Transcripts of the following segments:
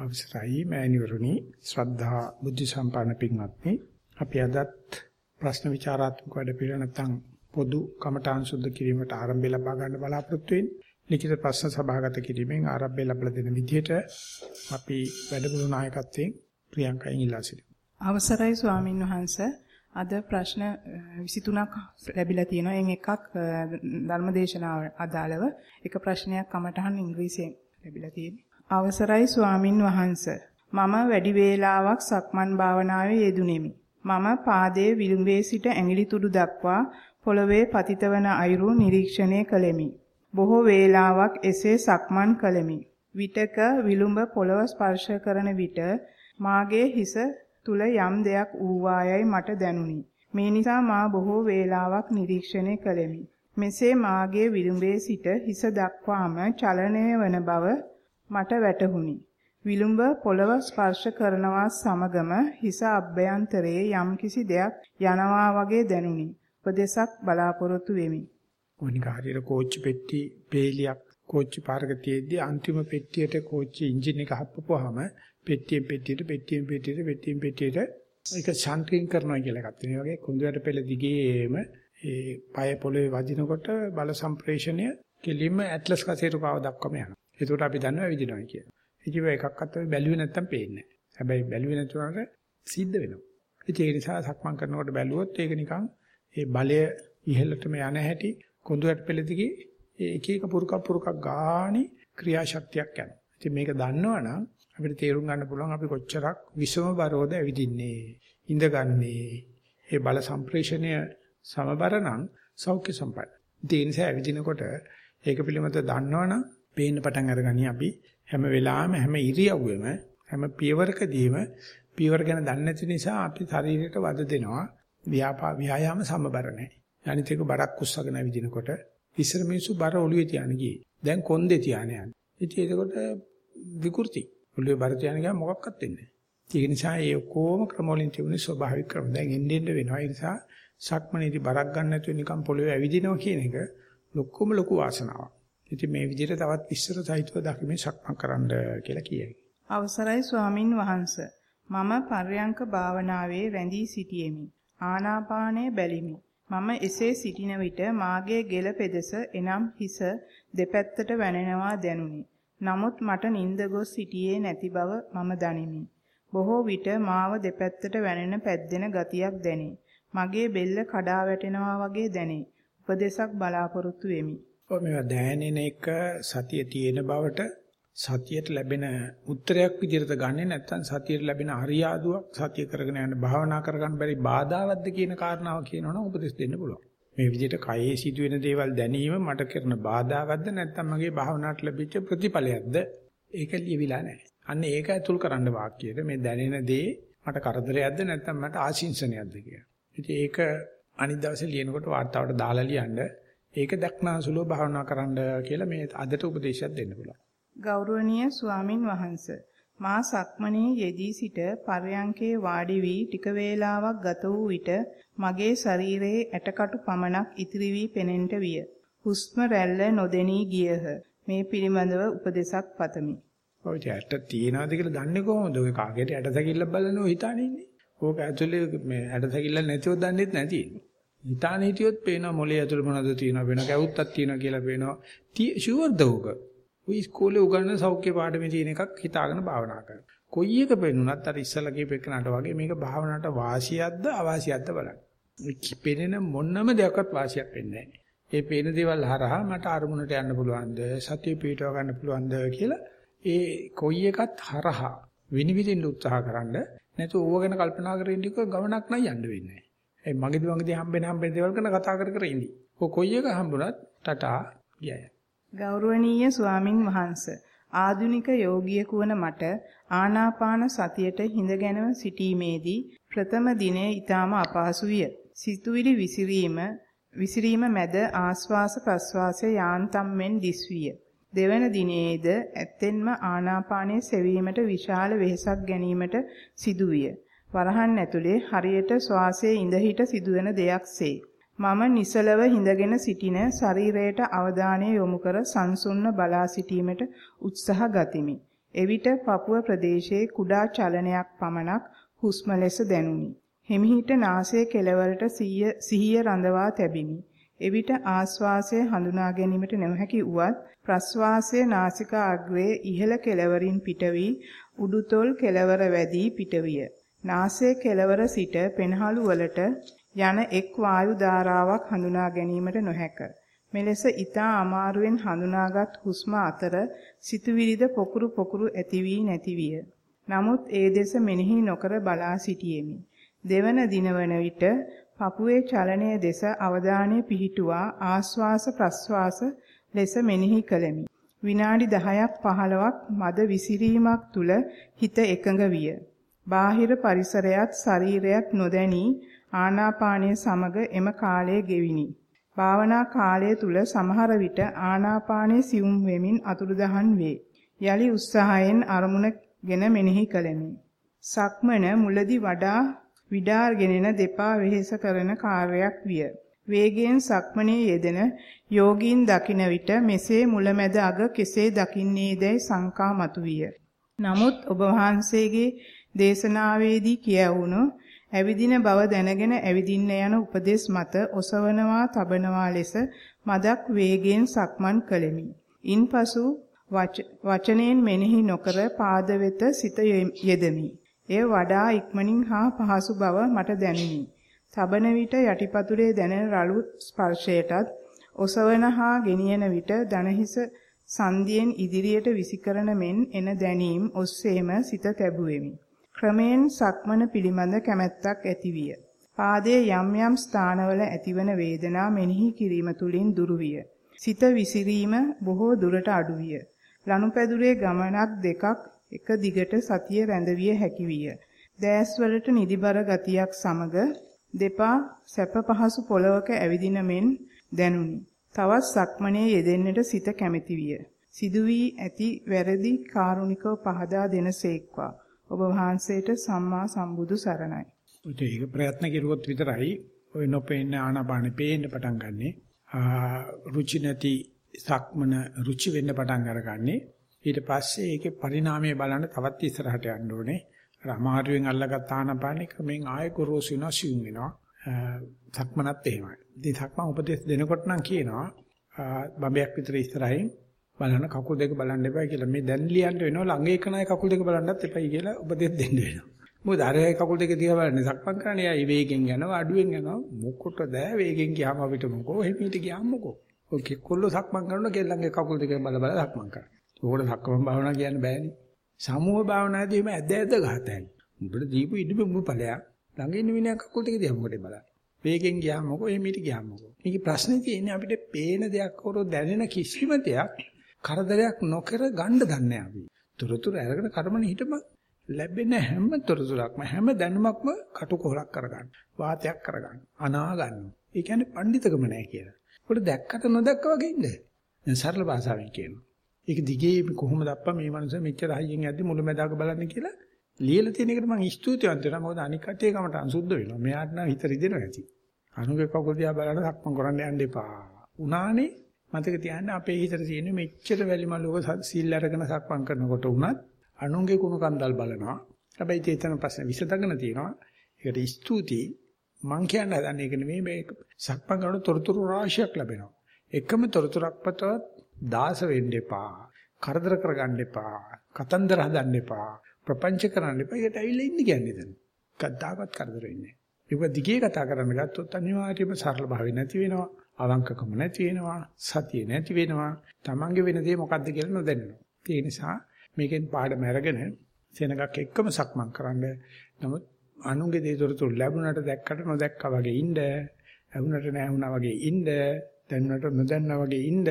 අවසරයි මෑණිවරුනි ශ්‍රද්ධා බුද්ධ සම්පන්න පින්වත්නි අපි අදත් ප්‍රශ්න විචාරාත්මක වැඩ පිළිවෙල නැත්නම් පොදු කමඨාන් සුද්ධ කිරීමට ආරම්භය ලබා ගන්න බලාපොරොත්තු වෙන්නේ. ලිඛිත ප්‍රශ්න සභාගත කිරීමෙන් ආරම්භය ලැබලා දෙන විදිහට අපි වැඩමුළු නායකත්වයෙන් ප්‍රියංකයින් ඉල්ලා සිටිනවා. අවසරයි ස්වාමින් වහන්සේ අද ප්‍රශ්න 23ක් ලැබිලා තියෙනවා. එන් එකක් ධර්මදේශනාව අදාළව එක ප්‍රශ්නයක් කමඨහන් ඉංග්‍රීසියෙන් ලැබිලා තියෙනවා. අවසරයි ස්වාමින් වහන්ස. මම වැඩි වේලාවක් සක්මන් භාවනාවේ යෙදුණෙමි. මම පාදයේ විලුඹේ සිට ඇඟිලි තුඩු දක්වා පොළවේ පතිත වන අයුරු නිරීක්ෂණය කළෙමි. බොහෝ වේලාවක් එසේ සක්මන් කළෙමි. විටක විලුඹ පොළව ස්පර්ශ කරන විට මාගේ හිස තුල යම් දෙයක් ඌවායයි මට දැනුනි. මේ නිසා මා බොහෝ වේලාවක් නිරීක්ෂණය කළෙමි. මෙසේ මාගේ විලුඹේ සිට හිස දක්වාම චලනය වන බව මට වැටහුණි. විලුඹ පොළව ස්පර්ශ කරනවා සමගම හිස අභ්‍යන්තරයේ යම්කිසි දෙයක් යනවා වගේ දැනුනි. උපදේශක් බලාපොරොත්තු වෙමි. ඕනික හරියට කෝච්චි පෙට්ටි පේලියක් කෝච්චි පාරක තියේදී අන්තිම පෙට්ටියට කෝච්චි එන්ජින් එක හප්පුවාම පෙට්ටියෙන් පෙට්ටියට පෙට්ටියෙන් පෙට්ටියට පෙට්ටියෙන් පෙට්ටියට ඒක ෂන්ට්‍රින් කරනවා කියලා එකක් තියෙනවා. ඒ වගේ කුඳුයට පෙළ දිගේම ඒ පය පොළවේ වදිනකොට බල සම්ප්‍රේෂණය කෙලින්ම ඇට්ලස් කසේරු පාව දක්වාම යනවා. ඒකට අපි දන්නවා ඇවිදිනවා කියලා. ඉතින් එකක්වත් අපි බැලුවේ නැත්තම් පේන්නේ නැහැ. හැබැයි බැලුවේ නැතුනට සිද්ධ වෙනවා. ඉතින් ඒ නිසා සක්මන් කරනකොට බැලුවොත් ඒක නිකන් ඒ බලය ඉහළටම යන හැටි කොඳුයට පෙළදිගේ එක එක පුරුකක් පුරුකක් ගාණි ක්‍රියාශක්තියක් යනවා. ඉතින් මේක දන්නවනම් අපිට තේරුම් ගන්න පුළුවන් අපි කොච්චරක් විසම බරෝද ඇවිදින්නේ ඉඳගන්නේ ඒ බල සම්ප්‍රේෂණය සමබර නම් සෞඛ්‍ය සම්පන්න. ඒ නිසා ඇවිදිනකොට ඒක පිළිබඳව දන්නවනම් පේන්න පටන් අරගනි අපි හැම වෙලාවෙම හැම ඉරියව්වෙම හැම පියවරකදීම පියවර ගැන දන්නේ නැති නිසා අපි ශරීරයට වද දෙනවා ව්‍යාපා ව්‍යායාම සමබර නැහැ. අනිත් එක බරක් කුස්සගෙන විදිනකොට ඉස්සර මිනිස්සු බර ඔළුවේ තියාන ගියේ. දැන් කොන්දේ තියාන යන්නේ. ඉතින් ඒකකොට විකෘති. ඔළුවේ බර තියාන ගියාම මොකක්වත් වෙන්නේ නැහැ. ඒක නිසා ඒ ඔක්කොම ක්‍රමවලින් තිබුණේ ස්වභාවික ක්‍රම. දැන් එන්න එන්න වෙනවා. ඒ නිසා සක්මනේදී බරක් ගන්න නැතුව නිකන් පොළවේ ඇවිදිනවා කියන එක ලොකුම ලොකු වාසනාවක්. ඉතින් මේ විදිහට තවත් විස්තර සහිතව දකිමින් සක්මන් කරන්න කියලා කියයි. අවසරයි ස්වාමින් වහන්ස. මම පර්යංක භාවනාවේ රැඳී සිටියෙමි. ආනාපානය බැලිමි. මම එසේ සිටින විට මාගේ ගෙල පෙදෙස එනම් හිස දෙපැත්තට වැනෙනවා දැනුනි. නමුත් මට නිින්ද ගොස් සිටියේ නැති බව මම දනිමි. බොහෝ විට මාව දෙපැත්තට වැනෙන පැද්දෙන ගතියක් දැනේ. මගේ බෙල්ල කඩා වැටෙනවා වගේ දැනේ. උපදේශක් බලාපොරොත්තු වෙමි. ඔය මේවා දැනෙන එක සතිය තියෙන බවට සතියට ලැබෙන උත්තරයක් විදිහට ගන්නෙ නැත්නම් සතියට ලැබෙන හරියාදුවක් සතිය කරගෙන යන භාවනා කරගන්න බැරි බාධාවත්ද කියන කාරණාව කියනවනම් උපදෙස් දෙන්න පුළුවන්. මේ විදිහට කයේ සිදුවෙන දේවල් දැනීම මට කරන බාධාවත්ද නැත්නම් මගේ භාවනාවට ලැබිච්ච ප්‍රතිඵලයක්ද? ඒක ලියවිලා නැහැ. අන්න ඒක ඇතුල් කරන්න වාක්‍යයට මේ දැනෙන දේ මට කරදරයක්ද නැත්නම් මට ආශිංසනයක්ද කියලා. ඉතින් ඒක අනිත් දවසේ ලියනකොට වාර්තාවට දාලා ලියන්න ඒක දක්නාසුලෝ භාවනා කරන්න කියලා මේ අදට උපදේශයක් දෙන්න පුළුවන්. ගෞරවනීය ස්වාමින් වහන්සේ මා සක්මනේ යෙදී සිට පර්යංකේ වාඩි වී ටික වේලාවක් ගත වූ විට මගේ ශරීරයේ ඇටකටු පමණක් ඉතිරි වී පෙනෙන්නට විය. හුස්ම රැල්ල නොදෙනී ගියහ. මේ පිළිබඳව උපදේශක් පතමි. ඔය ඇට තියනවාද කියලා දන්නේ කොහොමද? ඔය කාගේට ඇටසැකිල්ල බලනෝ හිතානේ ඉන්නේ. ඕක ඇතුලේ මේ ඇටසැකිල්ල නැතිව දන්නේත් නැති. හිතාන හිටියොත් පේනවා මොලේ ඇතුළේ මොනවද තියෙනවා වෙන කැවුත්තක් තියෙනවා කියලා පේනවා. ෂුවර්ද උග. ඔය ඉස්කෝලේ උගන්වන සෞඛ්‍ය පාඩමේ තියෙන එකක් හිතාගෙන භාවනා කරනවා. කොයි එක පෙන්නුනත් අර ඉස්සලා කියපේකනට වගේ මේක භාවනාවට වාසියක්ද අවාසියක්ද බලන්න. මේ පෙනෙන මොනම දෙයක්වත් වාසියක් වෙන්නේ නැහැ. ඒ පේන දේවල් හරහා මට අරමුණට යන්න පුළුවන්ද සතිය පිටව ගන්න පුළුවන්ද කියලා ඒ කොයි එකත් හරහා විනිවිදින්න උත්සාහ කරන්න නැතු ඕව ගැන කල්පනා කරගෙන ඉන්නක ගමනක් නෑ යන්න වෙන්නේ. ඒ මගේදී මගේදී හම්බෙන හම්බෙන දේවල් ගැන කතා කර කර ඉඳි. ඔය කොයි එක හම්බුණත් ටටා ගියය. ගෞරවනීය ස්වාමින් වහන්සේ ආධුනික යෝගියෙකු වන මට ආනාපාන සතියට හිඳගෙනම සිටීමේදී ප්‍රථම දිනේ ඊටාම අපහසු විය. සිතුවිලි විසිරීම විසිරීම මැද ආස්වාස ප්‍රස්වාසය යාන්තම් මෙන් දිස්විය. දෙවන දිනේද ඇත්තෙන්ම ආනාපානයේ සෙවීමට විශාල වෙහෙසක් ගැනීමට සිදුවිය. වරහන් ඇතුලේ හරියට ශ්වාසයේ ඉඳහිට සිදුවෙන දෙයක්සේ. මම නිසලව හිඳගෙන සිටින ශරීරයට අවධානය යොමු කර සංසුන්න බලා සිටීමට උත්සාහ ගතිමි. එවිට පපුව ප්‍රදේශයේ කුඩා චලනයක් පමණක් හුස්ම ලෙස දැනුනි. හිමිහිට නාසයේ කෙළවරට සිහිය රඳවා තැබිනි. එවිට ආස්වාසය හඳුනා ගැනීමට නොහැකි වුවත් ප්‍රස්වාසයේ නාසිකා අග්‍රයේ ඉහළ කෙළවරින් පිටවි උඩුතොල් කෙළවර වැඩි පිටවිය. නාසයේ කෙළවර සිට පෙනහළු වලට යන එක් වායු ධාරාවක් හඳුනා ගැනීමට නොහැක. මෙලෙස ඊතා අමාරුවෙන් හඳුනාගත් හුස්ම අතර සිතුවිලිද පොකුරු පොකුරු ඇති වී නැති විය. නමුත් ඒ දෙස මෙනෙහි නොකර බලා සිටියෙමි. දෙවන දිනවන විට පපුවේ චලනයේ දෙස අවධානය පිහිටුවා ආස්වාස ප්‍රස්වාස ලෙස මෙනෙහි කළෙමි. විනාඩි 10ක් 15ක් මද විසිරීමක් තුල හිත එකඟ විය. බාහිර පරිසරයත් ශරීරයත් නොදැනී ආනාපානය සමග එම කාලය ගෙවිනි. භාවනා කාලය තුල සමහර විට ආනාපානයේ සියුම් වෙමින් අතුරුදහන් වේ. යලි උත්සාහයෙන් අරමුණගෙන මෙනෙහි කළෙමි. සක්මන මුලදී වඩා විඩාර්ගෙනෙන දෙපා වෙහෙස කරන කාර්යයක් විය. වේගයෙන් සක්මනේ යෙදෙන යෝගීන් දකින විට මෙසේ මුලැමැද අග කෙසේ දකින්නේදයි සංකා මතුවිය. නමුත් ඔබ වහන්සේගේ දේශනාවේදී කියවුණු ඇවිදින බව දැනගෙන ඇවිදින්න යන උපදේශ මත ඔසවනවා තබනවා ලෙස මදක් වේගයෙන් සක්මන් කළෙමි. ඉන්පසු වචනයෙන් මෙනෙහි නොකර පාද වෙත සිත යෙදමි. එය වඩා ඉක්මනින් හා පහසු බව මට දැනිනි. තබන විට යටිපතුලේ දැනෙන රළු ස්පර්ශයටත් ඔසවන හා ගෙනියන විට දනහිස සංදියෙන් ඉදිරියට විසිකරන මෙන් එන දැනීම් ඔස්සේම සිත තැබුවෙමි. ක්‍රමෙන් සක්මන පිළිබඳ කැමැත්තක් ඇතිවිය. පාදයේ යම් යම් ස්ථානවල ඇතිවන වේදනා මෙනෙහි කිරීම තුලින් දුරු විය. සිත විසිරීම බොහෝ දුරට අඩු විය. ලනුපැදුරේ ගමනක් දෙකක් එක දිගට සතිය රැඳවිය හැකි විය. දෑස් වලට නිදිබර ගතියක් සමග දෙපා සැප පහසු පොළවක ඇවිදින මෙන් දැනුනි. තවත් සක්මනේ යෙදෙන්නට සිත කැමැති විය. සිදු වී ඇති වැරදි කාරුණිකව පහදා දෙනසේක්වා. ඔබ වහන්සේට සම්මා සම්බුදු සරණයි. ඒක ප්‍රයත්න කෙරුවොත් විතරයි ඔය නොපෙන්න ආනාපානෙ පේන්න පටන් ගන්නෙ. රුචි නැති සක්මන රුචි වෙන්න පටන් අරගන්නේ. ඊට පස්සේ ඒකේ පරිණාමය බලන්න තවත් ඉස්සරහට යන්න ඕනේ. අර අමාරුවෙන් අල්ලගත් ආනාපානෙ ක්‍රමෙන් ආයෙ ගොරෝසු වෙනවා සිුම් වෙනවා. සක්මනත් එහෙමයි. ඉතින් සක්මන් උපදේශ දෙනකොට නම් කියනවා බඹයක් විතර ඉස්සරහින් බලන්න කකුල් දෙක බලන්න එපා කියලා. මේ දැන් ලියන්න වෙනවා ළඟ එකනයි කකුල් දෙක බලන්නත් එපයි කියලා උපදෙස් දෙන්න වෙනවා. මොකද අර කකුල් දෙක දිහා බලන්නේ සක්මන් කරන්නේ ආයි වේගෙන් යනවා අඩුවෙන් යනවා මොකටද වේගෙන් ගියාම අපිට මොකෝ එහෙමීට ගියාම මොකෝ. ඔය කෙල්ලෝ සක්මන් කරනවා කෙල්ලන්ගේ කකුල් දෙක බල බල සක්මන් කරනවා. ඕකට සක්මන් භාවනා කියන්න බෑනේ. සමූහ භාවනාදී එහෙම ඇද ඇද ගහතයි. උඹට දීපු ඉදිමු උඹ ඵලයක්. ළඟ ඉන්න මිනිහා කකුල් දෙක දිහා මොකටද බලන්නේ. වේගෙන් ගියාම මොකෝ එහෙමීට ගියාම මොකෝ. මේකේ ප්‍රශ්නේ තියෙන්නේ අපිට පේන දෙයක් හොරෝ දැනෙන කිසිම දෙයක් කරදරයක් නොකර ගන්න දන්නේ අපි. තොරතුරු අරගෙන කර්මණ හිටම ලැබෙන හැම තොරතුරක්ම හැම දැනුමක්ම කටුකොහලක් කරගන්න. වාතයක් කරගන්න. අනා ගන්න. ඒ කියන්නේ පඬිතකම නැහැ කියලා. උඩ දැක්කට නොදැක්ක වගේ ඉන්න. දැන් සරල භාෂාවෙන් කියනවා. ඒක දිගේ කොහොමද අප්පා මේ මනුස්සය මෙච්චර හයියෙන් යද්දි මුලැමැදාක බලන්න කියලා ලියලා තියෙන එකට මම ස්තුතිවන්ත වෙනවා. මොකද අනික් කටේ කමට අංශුද්ධ වෙනවා. මෙයාට නම් හිත රිදෙනවා ඇති. අනුගේ කකුල දිහා බලන සක්මන් කරන්න යන්න එපා. උනානේ මතක තියාගන්න අපේ හිතට තියෙන මෙච්චර වැලිමලුක සීල් අරගෙන සක්මන් කරනකොට උනත් අනුන්ගේ කුණු කන්දල් බලනවා. හැබැයි චේතන ප්‍රශ්න විසඳගෙන තියෙනවා. ඒකට ස්තුතියි. මං කියන්න හදන්නේ ඒක නෙමෙයි මේ සක්මන් කරන තොරතුරු රාශියක් ලැබෙනවා. එකම තොරතුරක්පතවත් දාස වෙන්න එපා. කරදර කරගන්න එපා. කතන්දර හදන්න එපා. ප්‍රපංච කරන්න එපා. ඒකට ඇවිල්ලා ඉන්න කියන්නේ දැන්. කද්දාකත් කරදර වෙන්නේ. ඒක දිගේ කතා කරන්න ගත්තොත් අනිවාර්යයෙන්ම සරල භාවය නැති වෙනවා. අවංකකම නැති වෙනවා සතිය නැති වෙනවා. තමන්ගේ වෙන දේ මොකද්ද කියලා නොදැනෙනවා. ඒ නිසා මේකෙන් පාඩම අරගෙන සෙනගක් එක්කම සක්මන් කරන්න. නමුත් අනුන්ගේ දේ දොරතුරු ලැබුණට දැක්කට නොදැක්කා වගේ ඉන්න ඇහුණට නැහුණා වගේ ඉන්න දැනුණට නොදන්නා වගේ ඉන්න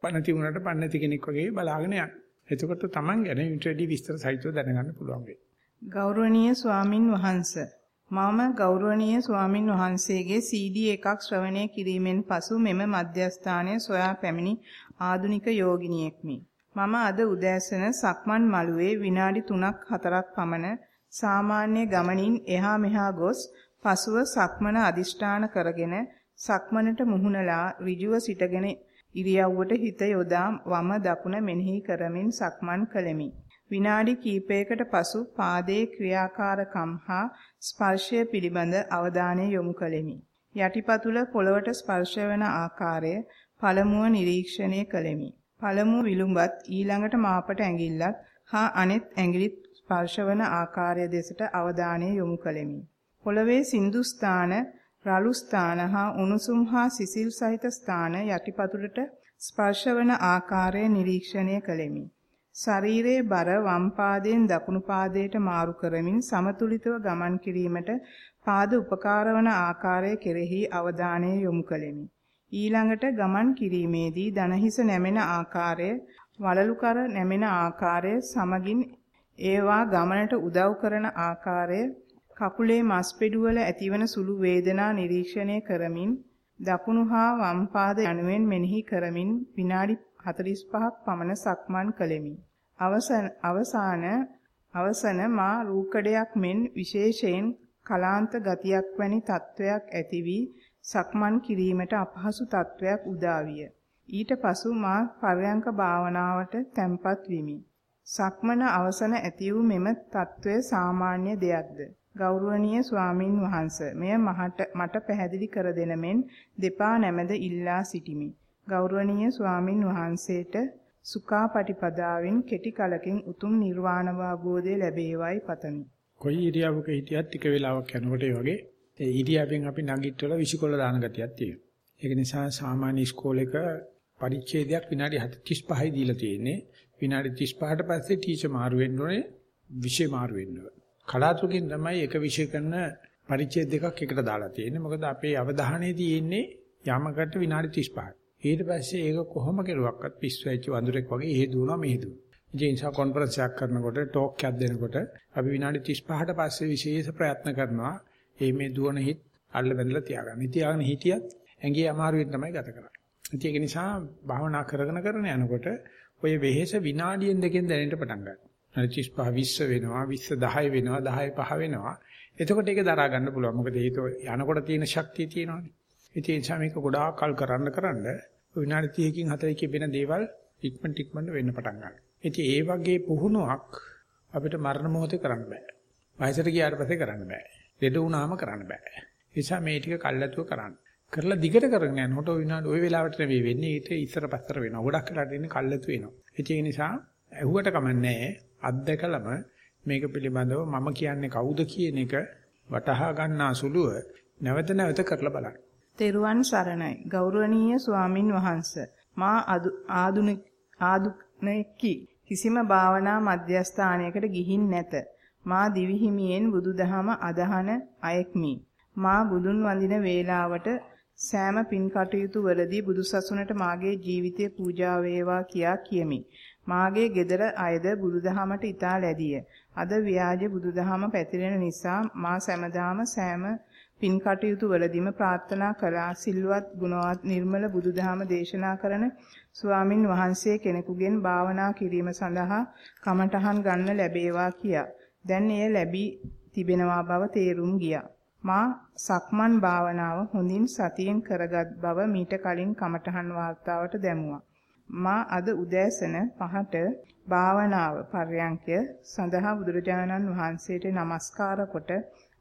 පණති වුණාට පන්නති කෙනෙක් වගේ බලාගෙන යන්න. එතකොට තමන් ගැන ඊට විස්තර සහිතව දැනගන්න පුළුවන් වෙයි. ගෞරවනීය ස්වාමින් වහන්සේ මම ගෞරවනීය ස්වාමින් වහන්සේගේ CD එකක් ශ්‍රවණය කිරීමෙන් පසු මෙම මධ්‍යස්ථානය සොයා පැමිණි ආදුනික යෝගිනියෙක්මි. මම අද උදෑසන සක්මන් මළුවේ විනාඩි 3ක් 4ක් පමණ සාමාන්‍ය ගමනින් එහා මෙහා ගොස් පසුව සක්මන අදිෂ්ඨාන කරගෙන සක්මනට මුහුණලා ඍජුව සිටගෙන ඉරියව්වට හිත යොදා වම දකුණ මෙනෙහි කරමින් සක්මන් කළෙමි. විනාඩි කිහිපයකට පසු පාදයේ ක්‍රියාකාරකම් හා ස්පර්ශය පිළිබඳ අවධානය යොමු කළෙමි. යටිපතුල පොළවට ස්පර්ශ වන ආකාරය පළමුව නිරීක්ෂණය කළෙමි. පළමුව විලුඹත් ඊළඟට මාපට ඇඟිල්ලත් හා අනෙත් ඇඟිලිත් ස්පර්ශවන ආකාරය දෙසට අවධානය යොමු කළෙමි. පොළවේ සින්දු ස්ථාන, රළු ස්ථාන හා උණුසුම් හා සිසිල් සහිත ස්ථාන යටිපතුලට ස්පර්ශවන ආකාරය නිරීක්ෂණය කළෙමි. ශරීරයේ බර වම් පාදයෙන් දකුණු පාදයට මාරු කරමින් සමතුලිතව ගමන් කිරීමට පාද උපකාර වන ආකාරය කෙරෙහි අවධානය යොමු කළෙමි. ඊළඟට ගමන් කිරීමේදී දනහිස නැමෙන ආකාරය, වලලු කර නැමෙන ආකාරය සමගින් ඒවා ගමනට උදව් කරන ආකාරය, කකුලේ මස්පෙඩු වල ඇතිවන සුළු වේදනා නිරීක්ෂණය කරමින් දකුණු හා වම් පාද යනුවෙන් මෙනෙහි කරමින් විනාඩි 45ක් පමණ සක්මන් කළෙමි. අවසන අවසාන අවසන මා රූකඩයක් මෙන් විශේෂයෙන් කලාන්ත ගතියක් වැනි තත්වයක් ඇති වී සක්මන් කිරීමට අපහසු තත්වයක් උදා විය. ඊට පසු මා පර්යංක භාවනාවට තැම්පත් විමි. සක්මන අවසන ඇති වූ මෙම తත්වය සාමාන්‍ය දෙයක්ද? ගෞරවනීය ස්වාමින් වහන්සේ මෙය මට පැහැදිලි කර දෙන මෙන් දෙපා නැමෙද ඉල්ලා සිටිමි. ගෞරවනීය ස්වාමින් වහන්සේට සුඛා පටිපදාවෙන් කෙටි කලකින් උතුම් නිර්වාණ අවබෝධය ලැබේවයි පතමි. කොයි ඉරියව්වක හිටියත් ටික වෙලාවක් යනකොට ඒ වගේ ඒ ඉරියව්වෙන් අපි නැගිටවල විසිකොල දාන ගතියක් තියෙනවා. ඒක නිසා සාමාන්‍ය ඉස්කෝලේක පරිච්ඡේදයක් විනාඩි 35යි දීලා තියෙන්නේ. විනාඩි 35ට පස්සේ ටීචර් මාරු වෙන්න ඕනේ, විෂය මාරු වෙන්න ඕනේ. කලාතුරකින් තමයි එක විෂය කරන පරිච්ඡේද දෙකක් එකට දාලා තියෙන්නේ. මොකද අපේ අවධානය තියෙන්නේ යමකට විනාඩි 35යි. ඊට පස්සේ ඒක කොහොම කෙරුවක්වත් පිස්සු වෙච්ච වඳුරෙක් වගේ එහෙ දුවනවා මෙහෙ දුවනවා. ඒ නිසා කොන්ෆරන්ස් එකක් කරනකොට ටෝක් එකක් දෙනකොට අපි විනාඩි 35ට පස්සේ විශේෂ ප්‍රයත්න කරනවා මේ මේ දුවන හිත් අල්ල බැඳලා තියාගන්න. තියාගෙන හිටියත් ඇඟේ අමාරුවෙන් තමයි ගත කරන්නේ. ඒක නිසා භාවනා කරගෙන කරගෙන යනකොට ඔය වෙහෙස විනාඩියෙන් දෙකෙන් දැනෙන්න පටන් ගන්නවා. 35 20 වෙනවා 20 10 වෙනවා 10 5 වෙනවා. එතකොට ඒක දරා ගන්න පුළුවන්. මොකද හේතුව යනකොට තියෙන ශක්තිය තියෙනවානේ. ඒ නිසා මේක ගොඩාක් කල් කරන්න කරන්න විනාඩි 30කින් 40කින් වෙන දේවල් ඉක්මනට ඉක්මනට වෙන්න පටන් ගන්නවා. ඉතින් ඒ වගේ පුහුණුවක් අපිට මරණ මොහොතේ කරන්න බෑ. වයසට ගියාට පස්සේ කරන්න බෑ. ලෙඩ වුණාම කරන්න බෑ. ඒ නිසා මේ ටික කල්ැතුව කරන්න. කරලා දිගට කරගෙන යනකොට ওই විනාඩි ওই වෙලාවට නෙවෙයි වෙන්නේ ඊට ඉස්සර පස්සර වෙනවා. ගොඩක් වෙලාට ඉන්නේ කල්ැතු වෙනවා. ඒ නිසා ඇහුවට කමන්නේ අත්දකලම මේක පිළිබඳව මම කියන්නේ කවුද කියන එක වටහා ගන්නා සුළුව නැවත නැවත කරලා බලන්න. තෙරුවන් සරණයි. ගෞරවනීය ස්වාමින් වහන්සේ. මා ආදුනිකි කිසිම භාවනා මධ්‍යස්ථානයකට ගිහින් නැත. මා දිවිහිමියෙන් බුදුදහම අදහන අයෙක්මි. මා බුදුන් වඳින වේලාවට සෑම පින් කටයුතු වලදී බුදුසසුනට මාගේ ජීවිතය පූජා වේවා කියා කියමි. මාගේ ගෙදර අයද බුදුදහමට ඊටා ලැබිය. අද ව්‍යාජ බුදුදහම පැතිරෙන නිසා මා සෑමදාම සෑම පින් කටයුතු වලදීම ප්‍රාර්ථනා කළා සිල්වත් ගුණවත් නිර්මල බුදුදහම දේශනා කරන ස්වාමින් වහන්සේ කෙනෙකුගෙන් භාවනා කිරීම සඳහා කමඨහන් ගන්න ලැබේවා කියා. දැන් එය ලැබී තිබෙනවා බව තේරුම් ගියා. මා සක්මන් භාවනාව හොඳින් සතියෙන් කරගත් බව මීට කලින් කමඨහන් වාර්තාවට දැමුවා. මා අද උදෑසන පහට භාවනාව පර්යංකය සඳහා බුදුරජාණන් වහන්සේට নমස්කාර කොට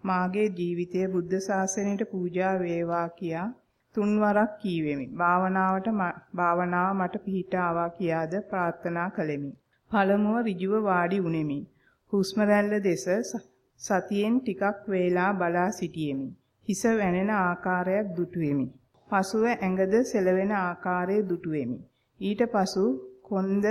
මාගේ ජීවිතය බුද්ධ ශාසනයට පූජා වේවා කියා තුන්වරක් කීවෙමි. භාවනාවට භාවනාව මට පිහිටාවා කියාද ප්‍රාර්ථනා කළෙමි. පළමුව ඍජුව වාඩි උනේමි. හුස්ම දෙස සතියෙන් ටිකක් වේලා බලා සිටියෙමි. හිස වැනෙන ආකාරයක් දුටුවෙමි. පසුව ඇඟද සෙලවෙන ආකාරය දුටුවෙමි. ඊට පසු කොන්ද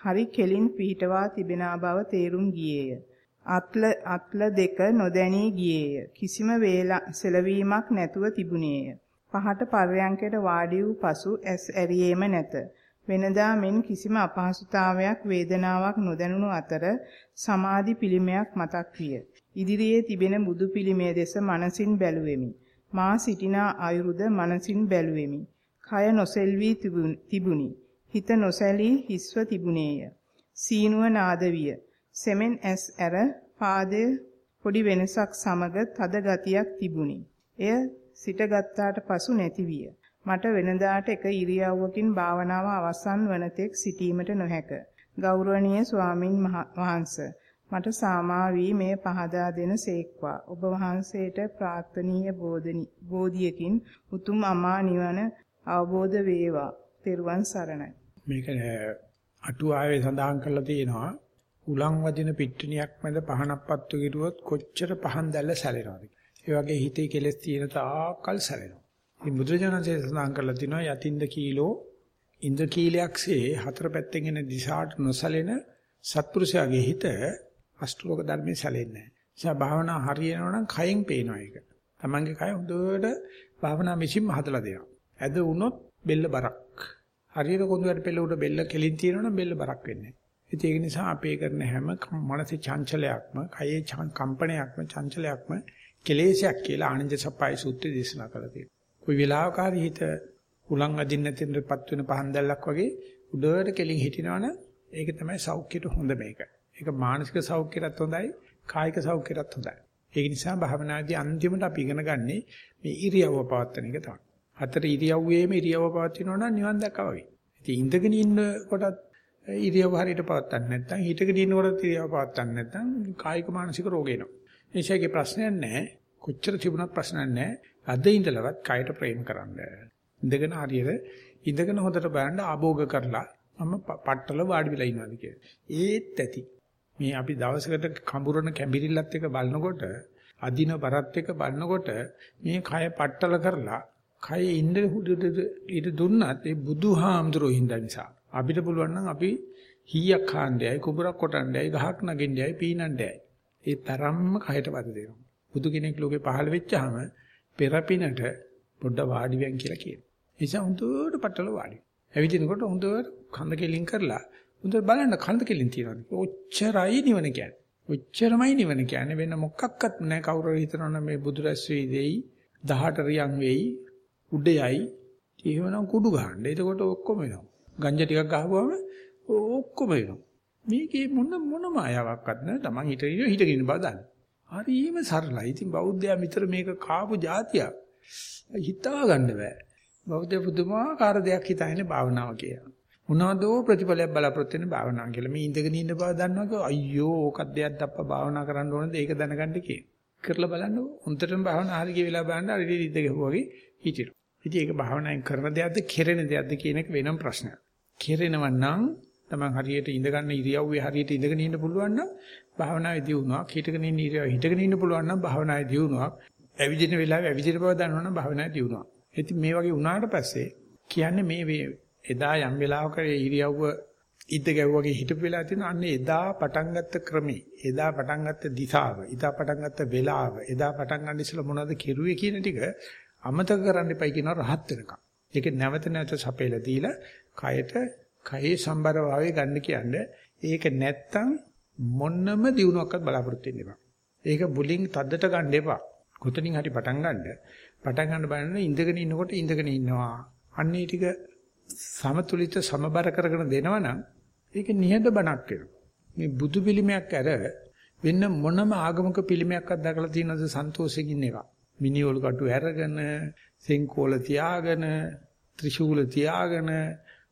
හරි කෙලින් පිහිටවා තිබෙනා බව තේරුම් ගියේය. අත්ල අත්ල දෙක නොදැනී ගියේය. කිසිම වේලා සෙලවීමක් නැතුව තිබුණේය. පහට පර්යංකයට වාඩි වූ පසු ඇස් ඇරියේම නැත. වෙනදා මෙන් කිසිම අපහසුතාවයක් වේදනාවක් නොදැනුණු අතර සමාධි පිළිමයක් මතක් විය. ඉදිරියේ තිබෙන බුදු පිළිමය දෙස මනසින් බැලුවෙමි. මා සිටින ආයුරුද මනසින් බැලුවෙමි. කය නොසෙල්වි තිබුණි. හිත නොසැලී හිස්ව තිබුණේය. සීනුව නාද විය. සෙමෙන් ඇස් ඇර පාදයේ පොඩි වෙනසක් සමග තද ගතියක් තිබුණි. එය සිටගත්තාට පසු නැති විය. මට වෙනදාට එක ඉරියව්වකින් භාවනාව අවසන් වන තෙක් සිටීමට නොහැක. ගෞරවනීය ස්වාමින් වහන්සේ මට සාමා වී මේ පහදා දෙන සේක්වා ඔබ වහන්සේට ප්‍රාර්ථනීය බෝධියකින් උතුම් අමා නිවන අවබෝධ වේවා තෙරුවන් සරණයි මේක අටුවාවේ සඳහන් කරලා තියෙනවා උලන් වදින පිට්ටනියක් මැද පහනක් පත්තු කිරුවොත් කොච්චර පහන් දැල්ල සැලෙනවද ඒ වගේ හිතේ කෙලස් තියෙන තාක්කල් සැලෙනවා මේ බුදුරජාණන්සේ සඳහන් කරලා තිනවා යතින්ද කීලෝ ඉන්ද්‍ර කීලයක්සේ හතර පැත්තෙන් එන දිශාට නොසලෙන සත්පුරුෂයාගේ හිත අෂ්ටලෝක ධර්මයේ සැලෙන්නේ නැහැ. නිසා භාවනා හරියනවා නම් කයෙන් පේනවා ඒක. Tamange කය හොඳට භාවනා මිසින්ම හදලා දෙනවා. ඇද වුණොත් බෙල්ල බරක්. හරියට කොඳුයට පෙළ උඩ බෙල්ල කෙලින් තියෙනවනම් බෙල්ල බරක් වෙන්නේ නැහැ. ඒක නිසා අපේ කරන හැම මනසේ චංචලයක්ම, කයේ කම්පනයක්ම, චංචලයක්ම කෙලෙසයක් කියලා ආනන්ද සප්පයි සූත්‍රය දේශනා කරලා තියෙනවා. કોઈ වෙලාවක හරි හිත උලන් අදින්න නැතිනපත් වෙන පහන් දැල්ලක් වගේ උඩට කෙලින් හිටිනවනම් ඒක තමයි සෞඛ්‍යයට හොඳ මේක. ඒක මානසික සෞඛ්‍යයටත් හොඳයි, කායික සෞඛ්‍යයටත් හොඳයි. ඒක නිසා භාවනාදී අන්තිමට අපි ඉගෙන ගන්නෙ මේ ඉරියව්ව පවත්වන එක තමයි. හතර ඉරියව්වේම ඉරියව්ව පවත්වනවා නම් නිවන් දැක්කා වගේ. ඉතින් ඉඳගෙන ඉන්න කොටත් ඉරියව්ව හරියට පවත්න්නේ නැත්නම් හිතකදී ඉන්නකොටත් ඉරියව්ව පවත්න්නේ නැත්නම් කායික මානසික රෝග එනවා. ඒෂයගේ ප්‍රශ්නයක් නැහැ. කොච්චර තිබුණත් ප්‍රශ්නයක් නැහැ. අද ඉඳලවත් කායට ප්‍රේම කරන්න. ඉඳගෙන හරියට ඉඳගෙන හොඳට බලන්න ආභෝග කරලා මම පට්ටල වාඩි වෙලා ඉනවාද කියලා. ඒත් ඇති. මේ අපි දවසකට කඹරන කැඹිරිල්ලත් එක බලනකොට අදින බරත් එක බලනකොට මේ කය පට්ටල කරලා කය ඉන්න ඉඳ දුන්නත් ඒ බුදුහාමුදුරුවෝ හින්දා නිසා අපිට පුළුවන් නම් අපි හීයක් කාණ්ඩයයි කුඹරක් කොටණ්ඩයයි ගහක් නගින්නයයි පීනණ්ඩයයි ඒ තරම්ම කයට වද දෙනවා බුදු කෙනෙක් ලෝකේ පහළ වෙච්චාම පෙරපිනට පොඩ්ඩ වාඩි වෙන් කියලා කියනවා ඒ නිසා හොඳට පట్టල වාඩි ඇවිදිනකොට හොඳට කඳ කෙලින් කරලා හොඳට බලන්න කන්ද කෙලින් තියනවා. ඔච්චරයි නිවන කියන්නේ. ඔච්චරමයි නිවන කියන්නේ වෙන මොකක්වත් නැහැ කවුරු හිතනවා මේ බුදු රැස් වෙයි දෙයි 18 රියන් වෙයි උඩයයි එහෙමනම් කුඩු ගහන්න. එතකොට ඔක්කොම වෙනවා. ගංජා ටිකක් ගහපුවම ඔක්කොම වෙනවා. මේකේ මොන මොන මායාවක්වත් නැහැ. Taman හිටින හිටගෙන බව දන්න. හරිම සරලයි. ඉතින් බෞද්ධයා මිතර මේක කාපු જાතියක්. හිතා ගන්න බෑ. බෞද්ධ පුදුමාකාර දෙයක් හිතන්නේ භාවනාව කියලා. මොනවදෝ ප්‍රතිඵලයක් බලාපොරොත්තු වෙන භාවනාව කියලා. මේ ඉඳගෙන ඉන්න බව දන්නවා අයියෝ ඕකත් දෙයක් දප්ප භාවනා කරන්න ඕනද ඒක දැනගන්න කියන. කරලා බලන්නකො. උන්ටම භාවනා හරිය වෙලා බලන්න හරිය ඉඳ ගැහුවාගේ හිටිනවා. ඉතින් ඒක භාවනාවෙන් කරන දෙයක්ද කෙරෙන දෙයක්ද කියන එක වෙනම ප්‍රශ්නයක්. කෙරෙනව නම් තමන් හරියට ඉඳ ගන්න ඉරියව්වේ හරියට ඉඳගෙන ඉන්න පුළුවන් නම් භාවනාවේ දියුණුවක් හිටගෙන ඉන්න ඉරියව්ව හිටගෙන ඉන්න පුළුවන් නම් භාවනාවේ දියුණුවක් ඇවිදින වෙලාවේ ඇවිදින බව දන්නවනම් භාවනාවේ දියුණුවක්. ඉතින් මේ වගේ වුණාට පස්සේ කියන්නේ මේ එදා යම් වෙලාවක ඉරියව්ව ඉද්ද ගැව්වගේ හිටපු වෙලාව තියෙන අන්න එදා පටන් ගත්ත ක්‍රමේ එදා පටන් ගත්ත දිශාව එදා පටන් ගත්ත වෙලාව එදා පටන් ගන්න ඉස්සෙල්ලා මොනවද කෙරුවේ කියන ටික අමතක කරන්න එපයි කියනවා රහත් වෙනකම්. ඒක නැවත නැවත සපේලා දීලා කයට කයේ සම්බර භාවයේ ගන්න කියන්නේ ඒක නැත්තම් මොන්නම දිනුවක්වත් බලාපොරොත්තු වෙන්න එපා. ඒක බුලින් තද්දට ගන්න එපා. කොතනින් හරි පටන් ගන්න. පටන් ගන්න බලන්න ඉඳගෙන ඉන්නකොට ඉඳගෙන ඉන්නවා. අන්නේ ටික සමතුලිත සමබර කරගෙන දෙනවනම් ඒක නිහඬ බණක් වෙනවා. මේ බුදු පිළිමයක් ඇර වෙන මොනම ආගමක පිළිමයක්වත් දැකලා තියෙනවද සන්තෝෂයෙන් එක. මිනිඔලු කටු ඇරගෙන, සෙන්කෝල තියාගෙන, ත්‍රිශූල තියාගෙන,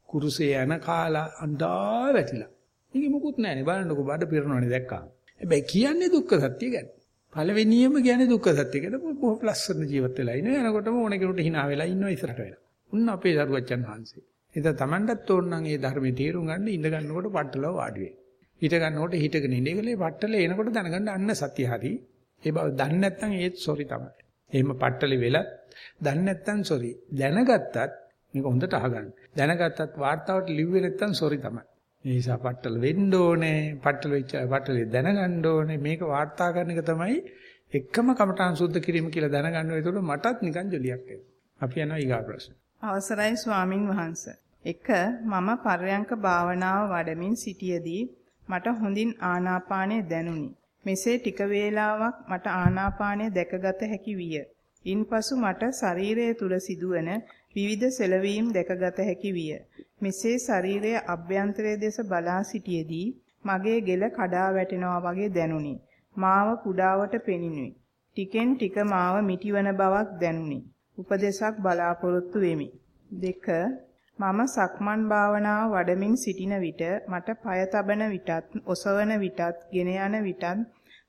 කුරුසේ යන කාලා අඬා වැටිලා. මේක මොකුත් නැහැ බලන්නකො බඩ පිරනවනේ දැක්කා. හැබැයි කියන්නේ දුක්ඛ සත්‍ය ගැන. පළවෙනියම කියන්නේ දුක්ඛ සත්‍ය ගැන බොහෝ ලස්සන ජීවත් වෙලා ඉන්නේ. එනකොටම ඕන කෙනෙකුට hina වෙලා ඉන්නවා ඉස්සරහට වෙලා. උන්න අපේ දරුවච්චන් වහන්සේ. එතන Tamanටත් ඕන නම් ඒ ධර්මයේ තේරුම් ගන්න ඉඳ ගන්නකොට පට්ටලව වාඩි වෙන්න. හිට ගන්නකොට හිටගෙන ඉන්න. ඒකලේ පට්ටලේ එනකොට දැනගන්න අන්න සතිය හරි. ඒ බව දන්නේ නැත්නම් ඒත් සෝරි තමයි. එහෙම පට්ටලේ වෙලත් දන්නේ නැත්නම් සෝරි. දැනගත්තත් මේක හොඳට අහගන්න. දැනගත්තත් වார்த்தාවට ලිව්වේ නැත්තම් සෝරි තමයි. ඒ නිසා පට්ටල වෙන්න ඕනේ, පට්ටල වෙච්ච පට්ටලේ දැනගන්න ඕනේ. මේක වාර්තා කරන එක තමයි එකම කමඨාන් සුද්ධ කිරීම කියලා දැනගන්න ඕනේ. ඒතකොට මටත් නිකන් ජොලියක් එනවා. අපි යනවා ඊගා ප්‍රශ්න. අවසරයි ස්වාමින් වහන්සේ. 1. මම පර්යංක භාවනාව වඩමින් සිටියේදී මට හොඳින් ආනාපානය දැනුනි. මෙසේ ටික වේලාවක් මට ආනාපානය දැකගත හැකි විය. ඉන්පසු මට ශරීරය තුල සිදුවන විවිධ සෙලවීම් දැකගත හැකි විය. මෙසේ ශරීරයේ අභ්‍යන්තරයේ දෙස බලා සිටියේදී මගේ ගෙල කඩා වැටෙනවා වගේ දැනුනි. මාව කුඩාවට පෙනිනුයි. ටිකෙන් ටික මාව මිටිවන බවක් දැනුනි. උපදේශක් බලාපොරොත්තු වෙමි. දෙක මම සක්මන් භාවනාව වඩමින් සිටින විට මට পায় තබන විටත් ඔසවන විටත් ගෙන යන විටත්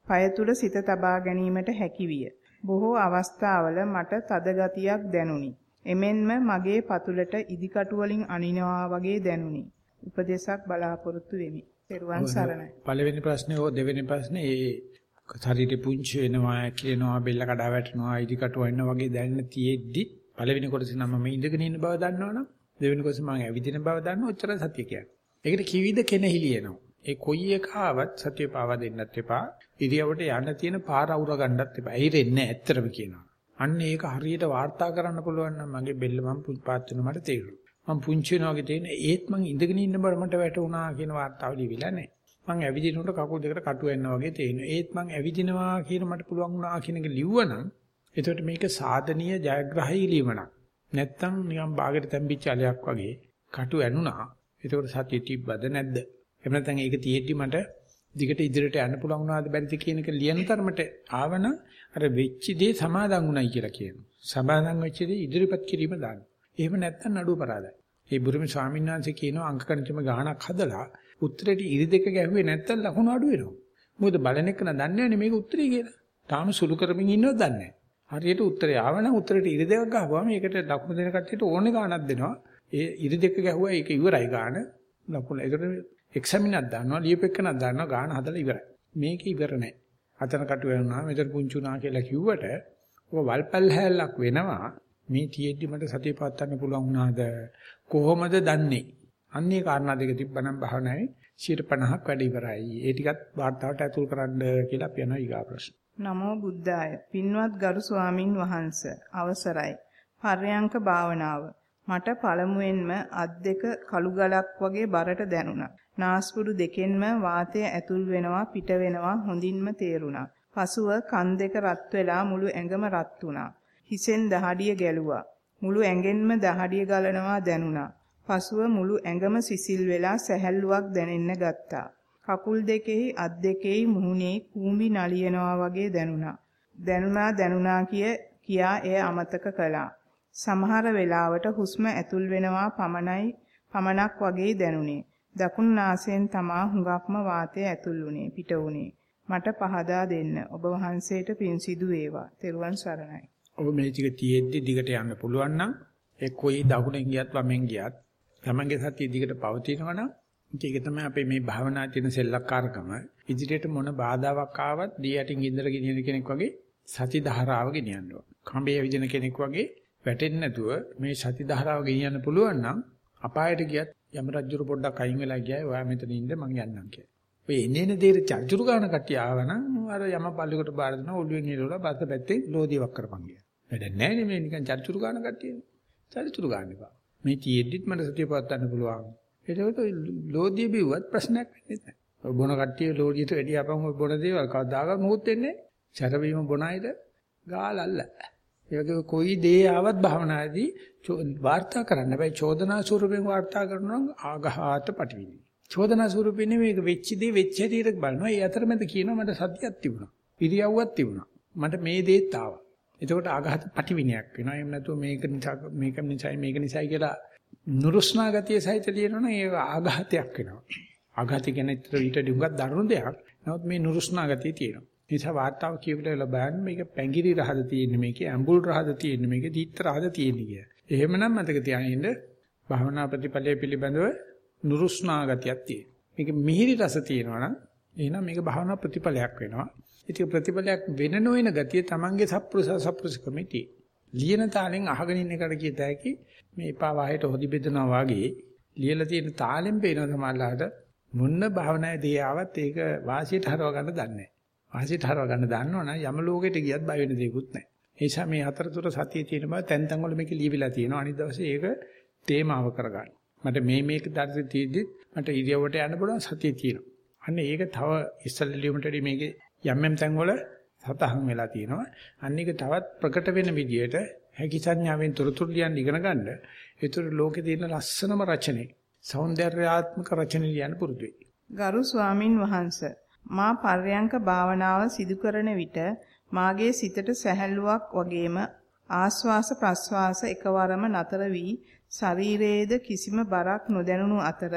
পায় තුල සිත තබා ගැනීමට හැකි විය. බොහෝ අවස්ථාවල මට තද ගතියක් දැනුනි. එමෙන්ම මගේ පතුලට ඉදිකටු වලින් අනිනවා වගේ දැනුනි. උපදේශක් බලාපොරොත්තු වෙමි. පෙරුවන් සරණයි. පළවෙනි ප්‍රශ්නේ හෝ දෙවෙනි ප්‍රශ්නේ ඒ ශරීරේ පුංචි වෙනවා, කියනවා, බෙල්ල කඩා වැටෙනවා, ඉදිකටු වෙනවා වගේ දැනෙන තියෙද්දි පළවෙනි කොටසේ නම් මම ඉඳගෙන ඉන්න බව දන්නවනම් දෙවෙනි කොටසේ මම ඇවිදින බව දන්න ඔච්චර සතිය කියන්නේ. ඒකට කිවිද කෙනහිලි එනවා. ඒ කොයි එක ආවත් සතිය පාවා දෙන්නත් එපා. ඉරියවට යන්න තියෙන පාර අවුර ගන්නත් එපා. ඇහිරෙන්නේ ඇත්තටම කියනවා. අන්න ඒක හරියට වාර්තා කරන්න පුළුවන් නම් මගේ බෙල්ල මම පාත් වෙන මට තේරුණා. මම පුංචි වෙනවා වගේ තියෙන ඒත් මං ඉඳගෙන ඉන්න බර මට වැටුණා කියන වාර්තාව ලියවිලා නැහැ. මං ඇවිදිනකොට කකුල් දෙකට කටු වෙනවා වගේ තේිනවා. ඒත් මං ඇවිදිනවා කියන මට පුළුවන් වුණා කියන එක ලිව්වනම් එතකොට මේක සාධනීය ජයග්‍රහී ලියවණක්. නැත්තම් නිකන් ਬਾගෙට තැම්පිච්ච අලයක් වගේ කටු ඇනුණා. එතකොට සතිය තිබ්බද නැද්ද? එහෙම නැත්නම් ඒක තියෙද්දි මට දිගට ඉදිරියට යන්න පුළුවන් වුණාද බැරිද කියන එක ලියන තරමට ආවන අර වෙච්ච දේ සමාදන් වුණයි කියලා කියනවා. සමාදන් වෙච්ච දේ ඉදිරිපත් කිරීම දාන්න. එහෙම නැත්නම් නඩුව පරාදයි. මේ බුරුමි ස්වාමීන් වහන්සේ කියනවා අංක කණිතම ගාණක් හදලා උත්තරේට ඉරි දෙක ගැහුවේ නැත්නම් ලකුණු අඩු වෙනවා. මොකද බලන එක නදන්නේ නැහැ මේක උත්තරේ කියලා. තාම සුළු කරමින් ඉන්නවද දන්නේ නැහැ. හරියට උත්තරේ ආවනම් උත්තරේට ඉරි දෙකක් ගහපුවාම ඒකට ලකුණු දෙන කට්ටියට ඕනේ ගාණක් දෙනවා. ඒ ඉරි දෙක ගැහුවා ඒක ඉවරයි ගාණ. ලකුණු ඒකට එක්සැමිනක් දානවා ලියපෙකනක් දානවා ගාණ හදලා ඉවරයි. මේක ඉවර නැහැ. අතන කටු වෙනවා මෙතන පුංචි උනා කියලා කිව්වට ඔය වල්පල් හැල්ලක් වෙනවා. මේ තියෙද්දි මට සතිය පවත්වන්න පුළුවන් වුණාද කොහොමද දන්නේ? අන්නේ කාරණා දෙක තිබ්බනම් භාවනාවේ 50ක් වැඩ ඉවරයි. ඒ ටිකත් වාර්තාවට ඇතුල් කරන්න කියලා අපි යනවා ඊගා ප්‍රශ්න. නමෝ බුද්ධාය. පින්වත් ගරු ස්වාමින් වහන්සේ අවසරයි. පර්යංක භාවනාව. මට පළමුවෙන්ම අත් දෙක කළු ගලක් වගේ බරට දැනුණා. නාස්පුඩු දෙකෙන්ම වාතය ඇතුල් වෙනවා පිට වෙනවා හොඳින්ම තේරුණා. පසුව කන් දෙක රත් වෙලා මුළු ඇඟම රත් වුණා. හිසෙන් දහඩිය ගැලුවා. මුළු ඇඟෙන්ම දහඩිය ගලනවා දැනුණා. පසුව මුළු ඇඟම සිසිල් වෙලා සැහැල්ලුවක් දැනෙන්න ගත්තා. කකුල් දෙකෙහි අත් දෙකෙහි මුහුණේ කූඹි නලියනවා වගේ දැනුණා. දැනුණා දැනුණා කිය කියා එය අමතක කළා. සමහර වෙලාවට හුස්ම ඇතුල් වෙනවා පමණයි පමණක් වගේ දැනුනේ. දකුණු නාසයෙන් තමා හුඟක්ම වාතය ඇතුල් වුණේ පිට වුණේ. මට පහදා දෙන්න. ඔබ වහන්සේට පින් සිදු වේවා. තෙරුවන් සරණයි. ඔබ මේ ටික තියෙද්දි දිගට යන්න පුළුවන් නම් ඒ කොයි දකුණෙන් ගියත් වමෙන් ගියත් තමන්ගේ සතිය දිගට පවතිනවා නම් ඒක තමයි අපේ මේ භාවනා තියෙන සෙල්ලක්කාරකම. ඉදිරියට මොන බාධාවක් ආවත් දී යටින් ඉඳලා ගෙනියන කෙනෙක් වගේ සති ධාරාව ගෙනියන්න ඕන. කඹේ විදින කෙනෙක් වගේ වැටෙන්නේ නැතුව මේ සති ධාරාව ගෙනියන්න පුළුවන් නම් අපායට ගියත් යම රජුරු පොඩ්ඩක් අයින් වෙලා ගියා ඔයා මෙතන ඉන්න මං යන්නම් කියලා. ඔය එන්නේ එන දේට චර්චුරු ගන්න කට්ටිය ආවනම් අර යම පල්ලිකට බාර දෙනවා ඔළුවෙන් ඉරවලා බස් පැත්තේ ලෝදියක් කරපන් කියලා. වැඩක් නැහැ නේ මේ නිකන් චර්චුරු ගන්න කට්ටිය. චර්චුරු ගන්න එපා. මේ තියෙද්දිත් මට සතිය පවත්වන්න පුළුවන්. ඒකට ලෝදිය බිව්වත් ප්‍රශ්නයක් වෙන්නේ නැහැ. ඔය බොන කට්ටිය ලෝදියට වැඩි අපන් ඔය බොන දේවල් කවදාකවත් මොහොත් වෙන්නේ නැහැ. චරබීම බොන අයද ගාලල්ල. ඒ වගේ කොයි දේ ආවත් භාවනාදී වාර්තා කරන්න බෑ. චෝදනා ස්වරූපයෙන් වාර්තා කරනවා නම් ආඝාත පටිවිදි. චෝදනා ස්වරූපෙන්නේ මේක වෙච්ච දේ වෙච්ච හැටියට බලනවා. ඒ අතරමැද කියනවා මට සතියක් තිබුණා. ඉරියව්වක් තිබුණා. මට මේ දේත් ආවා. එතකොට ආඝාත පටිවිනයක් වෙනවා. එහෙම නැතුව මේක නිසා මේක නිසායි මේක නිසායි කියලා නුරුස්නා ගතිය සහිත ලියනවනේ ඒක ආඝාතයක් වෙනවා. ආඝාතය කියන්නේ ඊට ඊට ඩුඟක් දරුණු දෙයක්. නමුත් මේ නුරුස්නා ගතිය තියෙනවා. ඒ නිසා වාර්තාව කියවිලා බලන්න මේක පැංගිරි රහද තියෙන්නේ මේකේ ඇඹුල් රහද තියෙන්නේ මේකේ දීත්ත රහද තියෙන්නේ කිය. එහෙමනම් මතක තියාගන්න භවනා ප්‍රතිපලයේ පිළිබඳව නුරුස්නා ගතියක් තියෙනවා. මේක මිහිරි රස තියෙනවා නම් එහෙනම් මේක භවනා ප්‍රතිපලයක් වෙනවා. ඉතින් ප්‍රතිපලයක් වෙන නොවන ගතිය තමන්ගේ සප්පුරුස සප්පුරුසකමෙටි. ලියන තාලෙන් අහගෙන ඉන්න එකට කියත හැකි මේ එපා වාහයට හොදි බෙදනවා වගේ ලියලා තියෙන තාලෙන් පේන සමාල්ලාට මොන්න භාවනාවේ දී ආවත් ඒක වාසියට හරව ගන්න දන්නේ නැහැ. වාසියට හරව ගන්න දන්නවනම් යම ලෝකෙට ගියත් බය වෙන දෙයක්වත් නැහැ. ඒ නිසා මේ අතරතුර සතිය තියෙන බව තැන් තැන් වල මේක ලියවිලා තියෙනවා. අනිත් දවසේ ඒක තේමාව කරගන්න. මට මේ මේක දැරි තියෙද්දි මට ඉරියව්වට යන්න පුළුවන් සතිය තියෙනවා. අන්න ඒක තව ඉස්සල් ලියුමටදී මේකේ යම් යම් තැන් වල සතහන් වෙලා තියෙනවා. අන්න ඒක තවත් ප්‍රකට වෙන විදියට හැකි සංඥාවෙන් තොරතුරු ලියන්න ඉගෙන ගන්න. ඒතර ලෝකේ තියෙන ලස්සනම රචනෙ, సౌందర్యාත්මක රචනෙ ලියන්න පුරුදු ගරු ස්වාමින් වහන්සේ මා පර්යංක භාවනාව සිදු කරන විට මාගේ සිතට සැහැල්ලුවක් වගේම ආස්වාස ප්‍රස්වාස එකවරම නතර වී ශරීරයේද කිසිම බරක් නොදැනුණු අතර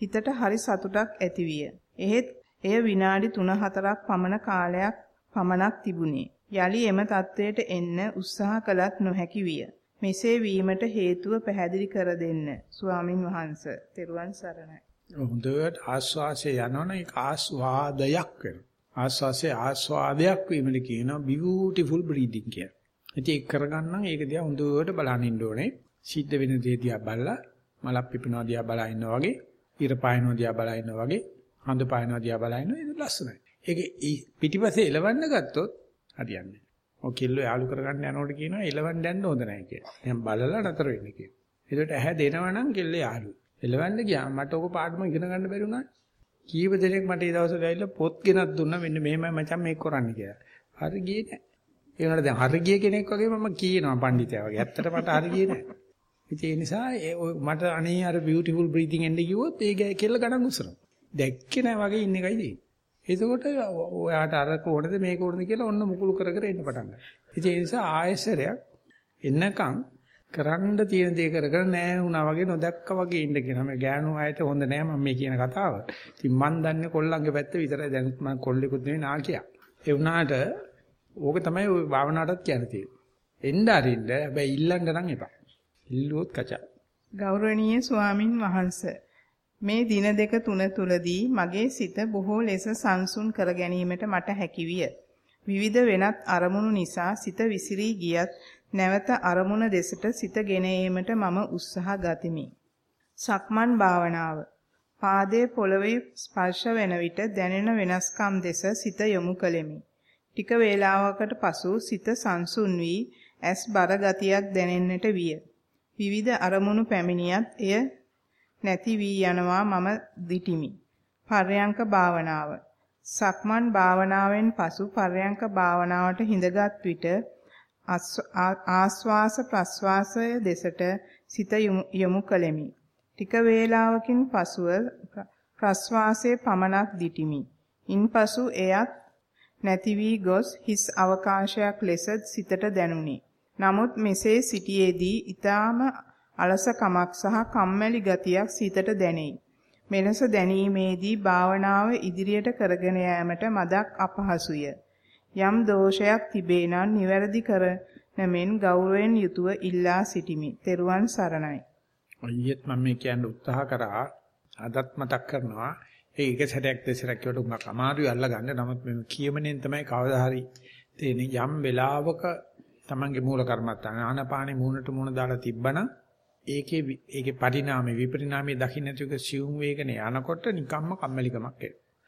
හිතට හරි සතුටක් ඇතිවිය. එහෙත් එය විනාඩි 3-4ක් පමණ කාලයක් පමණක් තිබුණේ. යලි එම தത്വයට එන්න උත්සාහ කළත් නොහැකි විය. මෙසේ වීමට හේතුව පැහැදිලි කර දෙන්න. ස්වාමින් වහන්සේ, තෙරුවන් සරණයි. හොඳට ආස්වාසය යනවනේ ඒක ආස්වාදයක් වෙනවා. ආස්වාසේ ආස්වාදයක් වීමද කියනවා beautiful breathing කියලා. ඉතින් ඒක කරගන්න ඒක දිහා හොඳට බලන් ඉන්න ඕනේ. සිද්ධ වෙන දේ දිහා බලලා මලක් පිපෙනවා දිහා බලා ඉන්නවා වගේ, ඉර පායනවා දිහා බලා ඉන්නවා වගේ, හඳ පායනවා දිහා බලා ඉන්නවා ඒක ලස්සනයි. ඒක පිටිපස්සේ එලවන්න ගත්තොත් හරියන්නේ. ඔය කිල්ල යාලු කරගන්න යනකොට කියනවා එලවන්න යන්න හොඳ නැහැ කියලා. එහෙනම් බලලා නතර වෙන්න කියනවා. ඒකට ඇහැ දෙනවා නම් කිල්ල යාලු. එලවන්න ගියාම මට ඔක පාඩම ඉගෙන ගන්න බැරි වුණා. කීප දෙනෙක් මට ඒ දවස්වල ඇවිල්ලා පොත් ගෙනත් දුන්නා මෙන්න මෙහෙමයි මචං මේක කරන්න කියලා. හරි ගියේ නැහැ. ඒ වුණාට දැන් හරි ගිය කෙනෙක් වගේ මම කියනවා පඬිතයා වගේ. ඇත්තට මට හරි ගියේ නැහැ. ඉතින් ඒ නිසා මට අනේ අර beautiful breathing එන්න කිව්වොත් ඒ කෙල්ල ගණන් උසනවා. දැක්කේ නැහැ වගේ ඉන්න එකයි තියෙන්නේ. එතකොට ඔයාට අරක ඕනද මේක ඕනද කියලා ඔන්න මුකුළු කර කර එන්න පටන් ගන්නවා. ඉතින් ඒ නිසා ආයෙසරයක් එන්නකම් කරන්න තියෙන දේ කර කර නෑ වුණා වගේ නොදැක්ක වගේ ඉන්න කියනවා. මේ ගෑනු ආයත හොඳ නෑ මම මේ කියන කතාව. ඉතින් මන් දන්නේ කොල්ලන්ගේ පැත්ත විතරයි. දැන් මම කොල්ලෙකුත් නෙවෙයි නාකියක්. ඒ වුණාට ඕක තමයි ওই භාවනාවටත් කියන්න තියෙන්නේ. එන්න අරින්න හැබැයි ඉල්ලන්න නම් එපා. ඉල්ලුවොත් කචා. ගෞරවනීය ස්වාමින් වහන්සේ මේ දින දෙක තුන තුලදී මගේ සිත බොහෝ ලෙස සංසුන් කර ගැනීමට මට හැකියිය. විවිධ වෙනත් අරමුණු නිසා සිත විසිරී ගියත් නැවත අරමුණ දෙසට සිත ගෙන ඒමට මම උත්සාහ ගතිමි. සක්මන් භාවනාව පාදයේ පොළවේ ස්පර්ශ වෙන විට දැනෙන වෙනස්කම් දෙස සිත යොමු කළෙමි. ටික වේලාවකට පසු සිත සංසුන් වී ඇස් බර ගතියක් දැනෙන්නට විය. විවිධ අරමුණු පැමිණියත් එය නැති වී යනවා මම දිටිමි. පර්යංක භාවනාව. සක්මන් භාවනාවෙන් පසු පර්යංක භාවනාවට හිඳගත් විට ආස්වාස ප්‍රස්වාසය දෙසට සිත යොමු කළෙමි. ටික වේලාවකින් පසුව ප්‍රස්වාසයේ පමණක් දිටිමි. ඉන්පසු එයත් නැති වී ගොස් හිස් අවකාශයක් ලෙස සිතට දැනුනි. නමුත් මෙසේ සිටියේදී ඊටාම අලසකමක් සහ කම්මැලි ගතියක් සිතට දැනේ. මෙලෙස දැනීමේදී භාවනාව ඉදිරියට කරගෙන යාමට මදක් අපහසුය. යම් දෝෂයක් තිබේ නම් නිවැරදි කරන මෙන් ගෞරවයෙන් යුතුව ඉල්ලා සිටිමි. තෙරුවන් සරණයි. අයියත් මම මේ කියන්න උත්සාහ කරා අදත් මතක් කරනවා ඒ එක සැරයක් දෙසරක් කියවට උඟක් අමාරුයි අල්ලගන්න. නමුත් මේ කියමනෙන් තමයි කවදා හරි තේන්නේ යම් වෙලාවක Tamange මූල කර්මත්තාන ආනපානේ මූණට මූණ දාලා තිබ්බනම් ඒකේ ඒකේ පරිණාමය විපරිණාමය දකින්න තුක සියුම් වේගන යනකොට නිකම්ම කම්මැලිකමක් එනවා.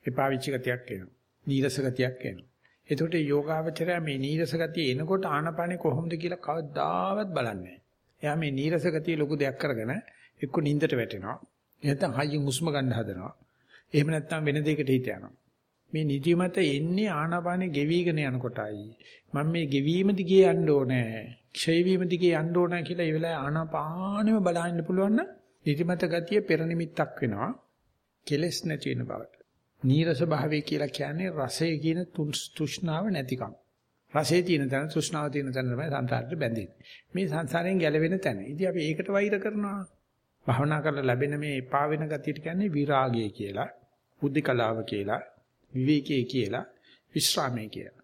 එපා විච ගතියක් එනවා. නීරස ගතියක් එනවා. එතකොට යෝගාවචරය මේ නීරස ගතිය එනකොට ආනපානේ කොහොමද කියලා කවදාවත් බලන්නේ එයා මේ නීරස ගතිය ලොකු දෙයක් කරගෙන එක්ක නිින්දට වැටෙනවා. නැත්නම් හයියෙන් හුස්ම ගන්න හදනවා. එහෙම නැත්නම් වෙන දෙයකට හිත යනවා. මේ නිදිමත එන්නේ ආනාපානෙ ගෙවිගෙන යනකොටයි. මම මේ ගෙවීම දිගේ යන්න ඕනේ. ක්ෂය වීම දිගේ යන්න ඕනේ කියලා ඒ වෙලාවේ ආනාපානෙම බලන්න පුළුවන් නම් නිදිමත ගතිය පෙර නිමිත්තක් වෙනවා. කෙලස් නැති වෙන බවට. නීරස භාවය කියලා කියන්නේ රසය කියන තෘෂ්ණාව නැතිකම. රසයේ තියෙන තැන තෘෂ්ණාව තියෙන තැන තමයි සංසාරයට බැඳෙන්නේ. මේ සංසාරයෙන් ගැලවෙන තැන. ඉතින් අපි ඒකට වෛර කරනවා. භවනා කරලා ලැබෙන මේ එපා වෙන ගතියට කියන්නේ විරාගය කියලා, බුද්ධිකලාව කියලා, විවේකයේ කියලා, විශ්‍රාමයේ කියලා.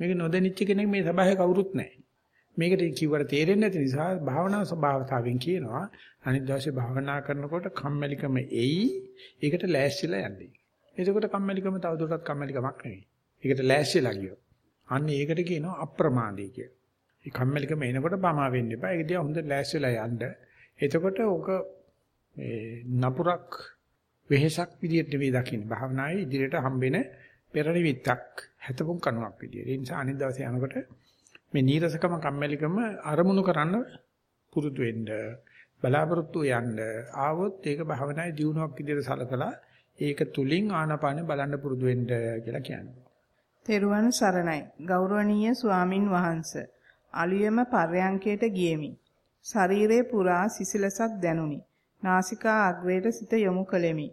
මේක නොදැනිච්ච කෙනෙක් මේ සභාවේ කවුරුත් නැහැ. මේකට කිව්වට තේරෙන්නේ නැති නිසා භාවනා ස්වභාවතාවෙන් කියනවා අනිත් දවසේ භාවනා කරනකොට කම්මැලිකම එයි ඒකට ලෑස්තිලා යන්නේ. එතකොට කම්මැලිකම තවදුරටත් කම්මැලිකමක් නෙවෙයි. ඒකට ලෑස්තිලා ගියොත්. අන්න ඒකට කියනවා අප්‍රමාදී කියලා. මේ කම්මැලිකම එනකොට පමා වෙන්න එපා. ඒක දිහා හොඳට ලෑස්තිලා යන්න. එතකොට ඕක මේ නපුරක් වෙහසක් විදියට නෙවෙයි දකින්නේ. භාවනායේ ඉදිරියට හම්බෙන පෙරණිවිත්තක් හැතපොන් කණුවක් විදියට. ඒ නිසා අනිත් දවසේ යනකොට මේ නීරසකම කම්මැලිකම අරමුණු කරන්න පුරුදු වෙන්න බලාපොරොත්තු යන්න ආවොත් ඒක භාවනායේ දියුණුවක් විදියට සලකලා ඒක තුලින් ආනාපානෙ බලන්න පුරුදු වෙන්න කියලා කියනවා. තෙරුවන් සරණයි. ගෞරවනීය ස්වාමින් වහන්සේ. අලියම පර්යංකයට ගියෙමි. ශරීරේ පුරා සිසිලසක් දැනුනි. නාසිකා අග්‍රයට සිත යොමු කළෙමි.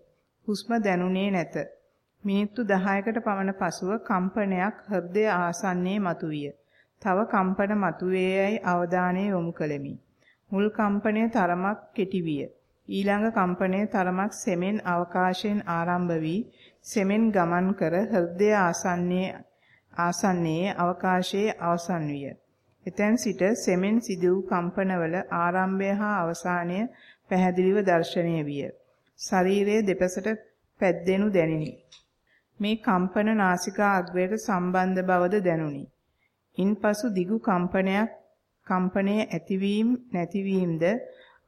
හුස්ම දැනුනේ නැත. මිනිත්තු 10කට පමණ පසුව කම්පනයක් හෘදය ආසන්නයේ මතුවිය. තව කම්පන මතුවේයයි අවධානය යොමු කළෙමි. මුල් කම්පනය තරමක් කෙටි විය. ඊළඟ කම්පනය තරමක් සෙමෙන් අවකාශයෙන් ආරම්භ වී සෙමෙන් ගමන් කර හෘදය ආසන්නයේ ආසන්නයේ අවකාශයේ අවසන් විය. එතෙන් සිට සෙමෙන් සිදු වූ කම්පනවල ආරම්භය හා අවසානය පැහැදිලිව දැర్శණය විය. ශරීරයේ දෙපසට පැද්දෙනු දැනිනි. මේ කම්පන නාසිකා අග්‍රයට සම්බන්ධ බවද දැනුනි. ඉන්පසු දිගු කම්පනයක් කම්පනයේ ඇතිවීම නැතිවීමද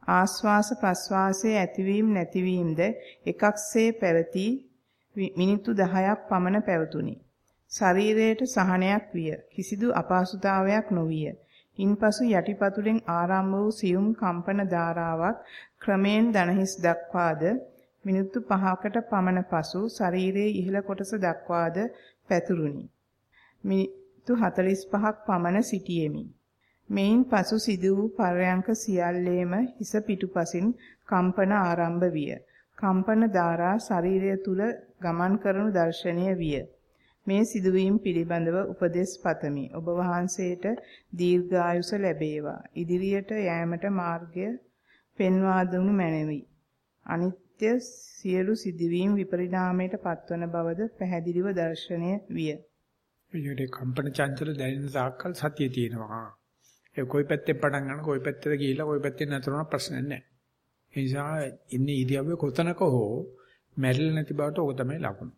ආස්වාස ප්‍රස්වාසයේ ඇතිවීම නැතිවීමද එකක්සේ පැවති මිනිත්තු 10ක් පමණ පැවතුණි. ශරීරයට සහනයක් විය. කිසිදු අපහසුතාවයක් නොවිය. ඉන්පසු යටිපතුලෙන් ආරම්භ වූ සියුම් කම්පන ධාරාවක් ක්‍රමයෙන් දනහිස් දක්වාද මිනිත්තු 5කට පමණ පසු ශරීරයේ ඉහළ කොටස දක්වාද පැතුරුනි. මිනිත්තු 45ක් පමණ සිටියෙමි. මෙයින් පසු සිදු වූ පරයන්ක සියල්ලේම හිස පිටුපසින් කම්පන ආරම්භ විය. කම්පන ධාරා ශරීරය තුල ගමන් කරනු දැర్శණීය විය. මේ සිදුවීම් පිළිබඳව උපදෙස් පතමි. ඔබ වහන්සේට දීර්ඝායුෂ ලැබේවා. ඉදිරියට යෑමට මාර්ගය පෙන්වා දුනු මැනවි. අනිත්‍ය සියලු සිදුවීම් විපරිණාමයට පත්වන බවද පැහැදිලිව දැర్శණීය විය. මේ කම්පන චංචල දැනෙන සාකල් සතිය තියෙනවා. ඒ කොයි පැත්තෙන් පටන් ගන්න කොයි පැත්තට ගිහිල්ලා කොයි පැත්තෙන් නතර ප්‍රශ්න නැහැ. ඒ නිසා ඉන්නේ ඉරියව්වේ කොතනක හෝ මැරිලා නැති බවට ඕක තමයි ලකුණ.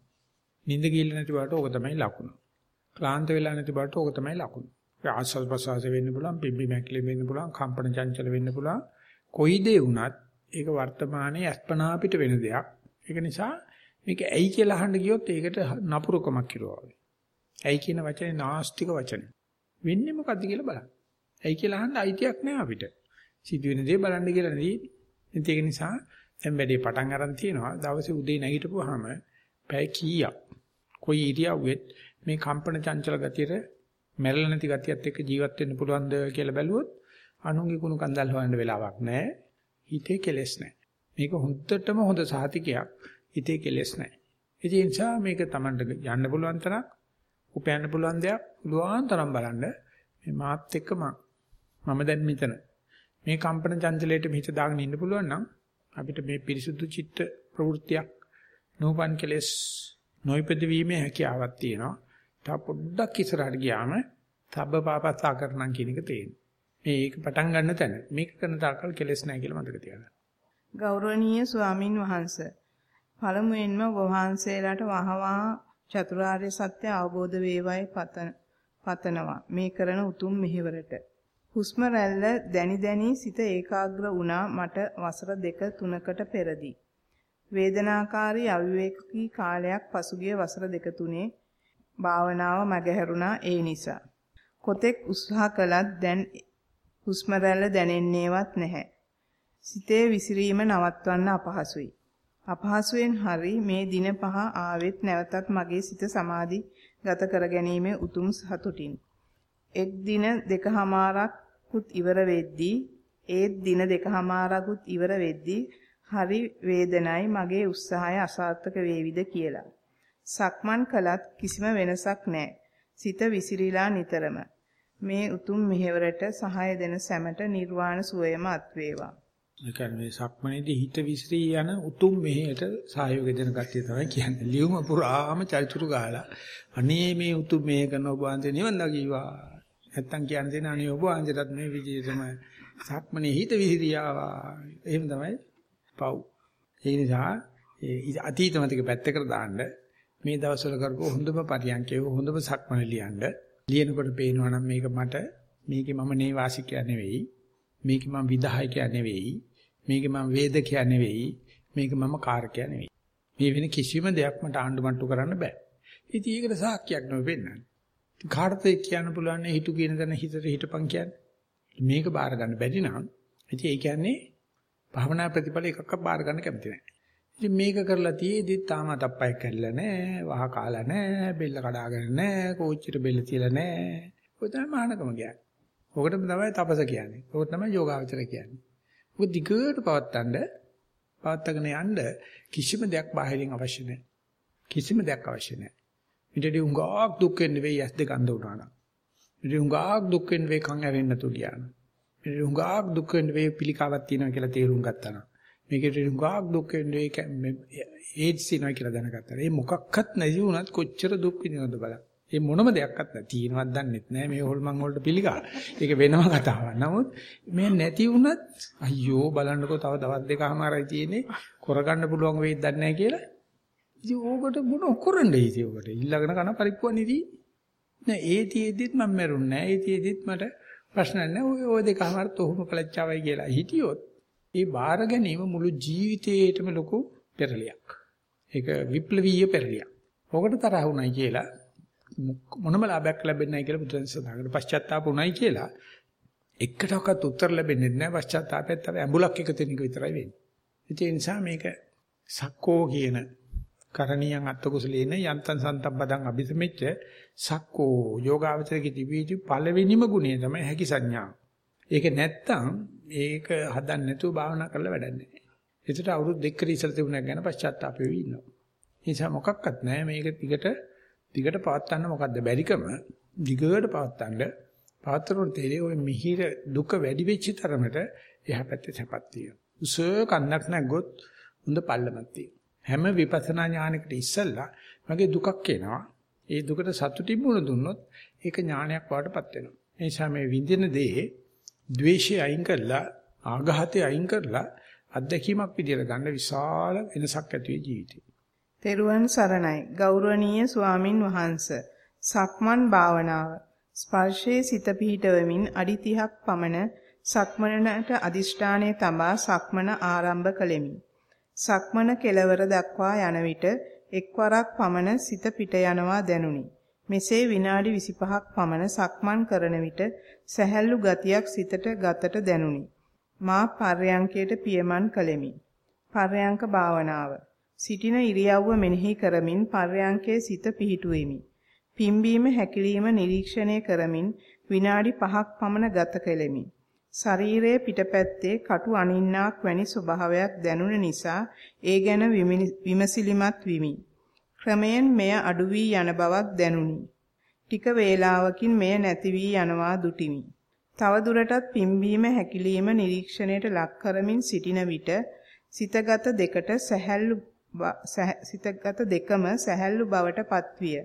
නිින්ද ගිහිල්ලා නැති බවට ඕක තමයි ලකුණ. ක්ලාන්ත වෙලා නැති බවට ඕක තමයි ලකුණ. ආස්වාද ප්‍රසවාස වෙන්න පුළුවන්, පිම්බි මැකිලි වෙන්න පුළුවන්, කම්පන චංචල වෙන්න පුළුවන්. කොයි දේ වුණත් ඒක වර්තමානයේ අස්පනා පිට වෙන දෙයක්. ඒක නිසා මේක ඇයි කියලා අහන්න ගියොත් ඒකට නපුරුකමක් කිරුවා වගේ. ඇයි කියන වචනේ නාස්තික වචනේ. වෙන්නේ මොකද්ද කියලා බලන්න. ඇයි කියලා අහන්න අයිතියක් නෑ අපිට. සිදුවෙන දේ බලන්න කියලා නෙදී. ඒක නිසා දැන් වැඩේ පටන් අරන් තියෙනවා. දවසේ උදේ නැගිටපුවාම පැය කීයක් කොයි ඉරියව්වෙත් මේ කම්පන චංචල ගතියට මැරෙලා නැති ගතියත් එක්ක ජීවත් වෙන්න පුළුවන්ද කියලා බැලුවොත් අනුන්ගේ කුණු කන්දල් හොයන්න වෙලාවක් නැහැ. හිතේ කෙලෙස් නැහැ. මේක හොඳටම හොඳ සාතිකයක්. හිතේ කෙලෙස් නැහැ. ඒ නිසා මේක Tamanට යන්න පුළුවන් තරම් උපයන්න පුළුවන් දෙයක් පුළුවන් තරම් බලන්න මේ මාත් එක්ක මම දැන් මෙතන මේ කම්පන චංචලයට හිත දාගෙන ඉන්න පුළුවන් නම් අපිට මේ පිරිසුදු චිත්ත ප්‍රවෘත්තියක් නූපන් කෙලෙස් නොයිපද වීමේ හැකියාවක් තියෙනවා. තව පොඩ්ඩක් ඉස්සරහට ගියාම තබ්බ පාපස්සා කරනම් කියන එක තේරෙනවා. මේක පටන් ගන්න තැන. මේක කරන තාකල් කෙලෙස් නැහැ කියලා මතක තියාගන්න. ගෞරවනීය ස්වාමින් වහන්සේ පළමුවෙන්ම වහන්සේලාට වහවහ චතුරාර්ය සත්‍ය අවබෝධ වේවායි පතන පතනවා මේ කරන උතුම් මෙහෙවරට හුස්ම රැල්ල දැනි දැනි සිත ඒකාග්‍ර වුණා මට වසර දෙක තුනකට පෙරදී වේදනාකාරී අවිවේකී කාලයක් පසුගිය වසර දෙක තුනේ භාවනාව මගහැරුණා ඒ නිසා. කොතෙක් උත්සාහ කළත් දැන් හුස්ම රැල්ල දැනෙන්නේවත් නැහැ. සිතේ විසිරීම නවත්වන්න අපහසුයි. අපහසුයෙන් හරි මේ දින පහ ආවෙත් නැවතත් මගේ සිත සමාධි ගත කර ගැනීමේ උතුම් සතුටින්. එක් දින දෙකහමාරක්කුත් ඉවර වෙද්දී ඒත් දින දෙකහමාරකුත් ඉවර වෙද්දී හරි වේදනයි මගේ උත්සාහය අසාර්ථක වේවිද කියලා. සක්මන් කළත් කිසිම වෙනසක් නැහැ. සිත විසිරීලා නිතරම. මේ උතුම් මෙහෙවරට සහාය දෙන සැමට නිර්වාණ සුවයම අත් වේවා. ඒ කියන්නේ සක්මනේදී හිත විසිරී යන උතුම් මෙහෙයට සහයෝග දෙන කට්ටිය තමයි කියන්නේ. ලියුම පුරාම චරිචුරු ගාලා අනේ මේ උතුම් මෙහෙ කරන ඔබ වහන්සේ නිවන් දකීවා. නැත්තම් කියන්නේ අනේ ඔබ වහන්සේටත් මේ විදිහටම සක්මනේ හිත විසිරියාවා. එහෙම තමයි පව්. ඒ නිසා ඒ අතීත මතක පැත්තකට දාන්න මේ දවස්වල කරපුව හොඳම පරියන්කේ හොඳම සක්මන ලියන්න. ලියනකොට පේනවා නම් මේක මට මේකේ මම නේවාසිකයා නෙවෙයි. මේකේ මම විදායකයා නෙවෙයි. මේකේ මම වේදකයා නෙවෙයි. මේක මම කාරකයා නෙවෙයි. මේ වෙන කිසිම දෙයක් මට ආණ්ඩුමට්ටු කරන්න බෑ. ඉතින් ඒකට සාක්කයක් නෙවෙයි වෙන්නන්නේ. කාටද කියන්න පුළුවන් හිතු කියන දන හිතට හිටපන් කියන්නේ. මේක බාර ගන්න බැරි නම් ඉතින් ඒ කියන්නේ භවනා ප්‍රතිඵල එකක්වත් බාර ගන්න කැමති නැහැ. ඉතින් මේක කරලා තියේදී තාම අතප්පයක් කැඩලා නැහැ, වහ කාලා නැහැ, බෙල්ල කඩාගෙන නැහැ, කෝච්චියට බෙල්ල තියලා නැහැ. ඔය තමයි මහානකම කියන්නේ. ඔකටම තමයි තපස කියන්නේ. ඔක තමයි යෝගාවචර කියන්නේ. ඔක දිගට පවත්තන්න පවත්තගෙන යන්න කිසිම දෙයක් බාහිරින් අවශ්‍ය නැහැ. කිසිම දෙයක් අවශ්‍ය නැහැ. ඊටදී උඟාක් දුක් වෙන්න වෙයි ඇස් දෙක අඳ උනා නම්. මේ හුඟක් දුක් වෙන වේ කන් ඇරෙන්න නැතු ගියාන. මේ හුඟක් දුක් වෙන වේ පිළිකාවක් තියෙනවා කියලා තේරුම් ගත්තා නම්. මේකේ හුඟක් දුක් වෙන වේ ඒඩ්ස් තියෙනවා කියලා දැනගත්තා. ඒ මොකක්වත් නැති වුණත් කොච්චර දුක් විඳිනවද බලන්න. ඒ මොනම දෙයක්වත් නැහැ. තියෙනවත් දන්නෙත් නැහැ. මේ හොල්මන් වලට පිළිකා. ඒක වෙනම කතාවක්. නමුත් මේ නැති වුණත් අයියෝ බලන්නකෝ තව දවස් දෙකමාරයි තියෙන්නේ. කරගන්න පුළුවන් වෙයිද දන්නේ නැහැ කියලා. ඉතින් ඕකට මොන කරන්නේ ඉතින් ඕකට. ඊළඟන කන පරිප්පුවන්නේ ඉතින්. නෑ ඒතිෙදිත් මම මැරුන්නේ නෑ. ඒතිෙදිත් මට ප්‍රශ්න නැහැ. ඔය ඔය දෙකමාරත් ඔහොම කලච්චාවයි කියලා හිටියොත් ඒ බාර ගැනීම මුළු ජීවිතේටම ලොකු පෙරලියක්. ඒක විප්ලවීය පෙරලියක්. ඕකට තරහ වුණයි කියලා මොනම ලාභයක් ලැබෙන්නේ නැහැ කියලා බුදුන් සඳහන් කරා. පශ්චාත්තාප උණයි කියලා එකටවත් උත්තර ලැබෙන්නේ නැහැ. පශ්චාත්තාපයත් තමයි ඇඹුලක් එක තැනක විතරයි වෙන්නේ. ඒ නිසා මේක සක්කෝ කියන කරණියන් අත්ත කුසලේන යන්තං සන්තබ්බදං අபிසමෙච්ච සක්කෝ යෝගාවචරකේ තිබීතු පළවෙනිම ගුණය තමයි හැකි සංඥාව. ඒක නැත්තම් ඒක හදන්න නැතුව භාවනා කරලා වැඩක් නැහැ. ඒකට අවුරුදු දෙකක ඉස්සර තිබුණා ගැන පශ්චාත්තාප වෙවි ඉන්නවා. ඒ නිසා මොකක්වත් නැහැ මේක දිගට දිගට පවත්වන්න මොකද්ද බැරිකම දිගට පවත්වන්න පවත්වන තේරේ ওই මිහිර දුක වැඩි වෙච්ච තරමට එහා පැත්තේ සැපක් තියෙනවා. උස කන්නක් නැග්ගොත් හොඳ පල්ලමක් තියෙනවා. හැම විපස්සනා ඥානයකට ඉස්සෙල්ලා මගේ දුකක් එනවා. ඒ දුකට සතුටින් මුණ දුන්නොත් ඒක ඥානයක් වඩටපත් වෙනවා. ඒ නිසා මේ විඳින දේ ද්වේෂය අයින් කරලා ආඝාතය අයින් කරලා අත්දැකීමක් විදියට ගන්න විශාල වෙනසක් ඇති වෙයි ජීවිතේ. තෙරුවන් සරණයි ගෞරවනීය ස්වාමින් වහන්ස සක්මන් භාවනාව ස්පර්ශයේ සිත පිහිටවමින් අඩි 30ක් පමණ සක්මනට අදිෂ්ඨානය තබා සක්මන ආරම්භ කළෙමි සක්මන කෙලවර දක්වා යන විට එක්වරක් පමණ සිත පිට යනවා දැනුනි මෙසේ විනාඩි 25ක් පමණ සක්මන් කරන විට සැහැල්ලු ගතියක් සිතට ගතට දැනුනි මා පර්යංකයට පියමන් කළෙමි පර්යංක භාවනාව සිටින ඉරියව්ව මෙනෙහි කරමින් පර්යංකයේ සිත පිහිටුවෙමි. පිම්බීම හැකිලිම නිරීක්ෂණය කරමින් විනාඩි 5ක් පමණ ගත කෙලෙමි. ශරීරයේ පිටපැත්තේ කටු අනින්නාක් වැනි ස්වභාවයක් දැනුන නිසා ඒ ගැන විමසිලිමත් විමි. ක්‍රමයෙන් මෙය අඩු වී යන බවක් දැනුනි. ටික වේලාවකින් මෙය නැති වී යනවා දුටිමි. තව දුරටත් පිම්බීම හැකිලිම නිරීක්ෂණයට ලක් කරමින් සිටින විට සිතගත දෙකට සැහැල්ලු සිතගත දෙකම සැහැල්ලු බවට පත්විය.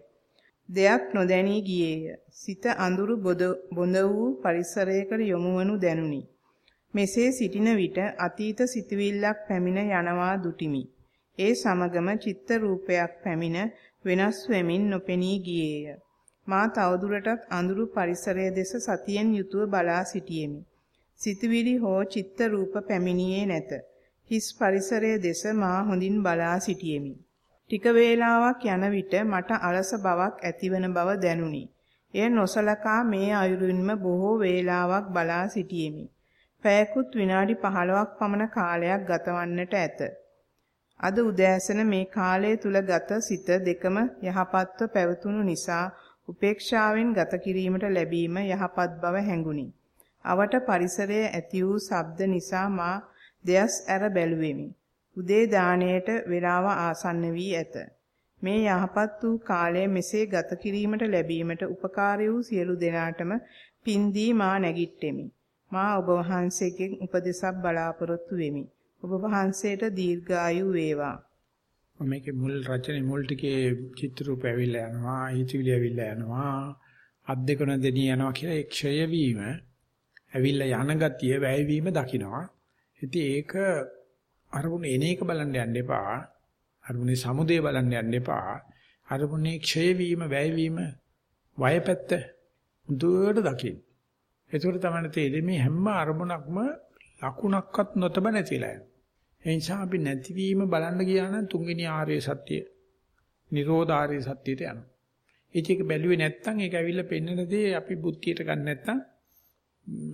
දෙයක් නොදැනී ගියේය. සිත අඳුරු බොඳ වූ පරිසරයකට යොමු වනු දැනුනි. මෙසේ සිටින විට අතීත සිතුවිල්ලක් පැමිණ යනවා දුටිමි. ඒ සමගම චිත්ත රූපයක් පැමිණ වෙනස් වෙමින් නොපෙනී ගියේය. මා තවදුරටත් අඳුරු පරිසරය දෙස සතියෙන් යුතුව බලා සිටියෙමි. සිතුවිලි හෝ චිත්ත රූප පැමිණියේ නැත. හිස් පරිසරයේ දෙස මා හොඳින් බලා සිටියෙමි. ටික වේලාවක් යන විට මට අලස බවක් ඇතිවන බව දැනුනි. එය නොසලකා මේ අයුරින්ම බොහෝ වේලාවක් බලා සිටියෙමි. පැයකුත් විනාඩි 15ක් පමණ කාලයක් ගතවන්නට ඇත. අද උදෑසන මේ කාලය තුල ගත සිත දෙකම යහපත්ව පැවතුණු නිසා උපේක්ෂාවෙන් ගත කිරීමට ලැබීම යහපත් බව හැඟුනි. අවට පරිසරයේ ඇති වූ ශබ්ද නිසා මා දෙයස් ඇර බැලුවෙමි. උදේ දාණයට වේලාව ආසන්න වී ඇත. මේ යහපත් වූ කාලය මෙසේ ගත කිරීමට ලැබීමට උපකාරී වූ සියලු දෙනාටම පින් දී මා නැගිට්ටෙමි. මා ඔබ වහන්සේගෙන් උපදෙසක් බලාපොරොත්තු වෙමි. ඔබ වහන්සේට දීර්ඝායු වේවා. මේකේ මුල් රචනයේ මුල් ටිකේ චිත්‍ර රූප ඇවිල්ලා යනවා, හිතවිලි ඇවිල්ලා යනවා, අත් දෙක නැදෙනී යනවා කියලා ඒ ක්ෂය වීම ඇවිල්ලා යන ගතිය වැය වීම දකිනවා. ඉතින් ඒක අරමුණ එන එක බලන්න යන්න එපා. අරමුණේ සමුදේ බලන්න යන්න එපා. අරමුණේ ක්ෂය වීම, වැය වීම, වයපැත්ත දුවට දකින්න. ඒකට තමයි තේරෙන්නේ මේ හැම අරමුණක්ම ලකුණක්වත් නොතබ නැතිලා යනවා. ඒ නිසා අපි නැතිවීම බලන්න ගියා නම් තුන්වෙනි ආර්ය සත්‍ය, නිරෝධ ආර්ය සත්‍යයට යනවා. ඒක බැලුවේ නැත්නම් ඒක ඇවිල්ලා පෙන්වන දේ අපි බුද්ධියට ගන්න නැත්නම්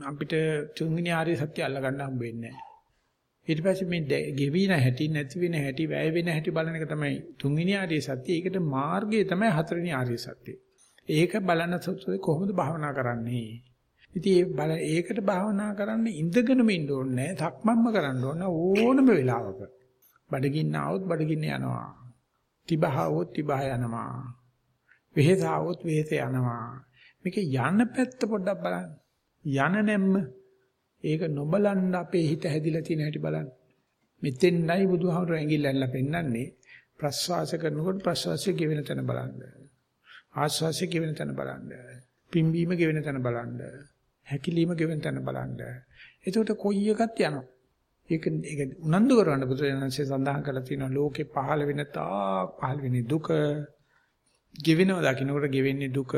අපිට තුන්වෙනි ආර්ය සත්‍ය අල්ල ගන්න හම්බ වෙන්නේ නැහැ. ඊට පස්සේ මේ ගෙවින හැටි නැති වෙන හැටි වැය වෙන හැටි බලන එක තමයි තුන්වෙනි ආර්ය සත්‍ය. ඒකට මාර්ගය තමයි හතරවෙනි ආර්ය සත්‍ය. ඒක බලන සුත්‍රේ කොහොමද භාවනා කරන්නේ? ඉතින් බල ඒකට භාවනා කරන්න ඉඳගෙනම ඉන්න ඕනේ නැහැ. තක්මම්ම කරන්න ඕන ඕනම වෙලාවක. බඩගින්න આવොත් බඩගින්න යනවා. තිබහවොත් තිබහ යනවා. වෙහෙසාවොත් වෙහෙස යනවා. මේක යන පැත්ත පොඩ්ඩක් බලන්න. යන නැම්ම ඒක නොබලන්න අපේ හිත හැදිලා තියෙන හැටි බලන්න. මෙතෙන්යි බුදුහාමුදුර ඇඟිල්ල ඇල්ල පෙන්නන්නේ ප්‍රස්වාස කරනකොට ප්‍රස්වාසය ගෙවෙන තැන බලන්න. ආස්වාසය ගෙවෙන තැන බලන්න. පිම්බීම ගෙවෙන තැන බලන්න. හැකිලිම ගෙවෙන තැන බලන්න. එතකොට කොයි එකත් යනවා. ඒක ඒක උනන්දු කරවන්න බුදුරජාණන්සේ සඳහන් කරලා තියෙනවා ලෝකේ පහළ වෙන තා පහළ වෙන්නේ දුක ගෙවෙනවා දකින්නකොට ගෙවෙන්නේ දුක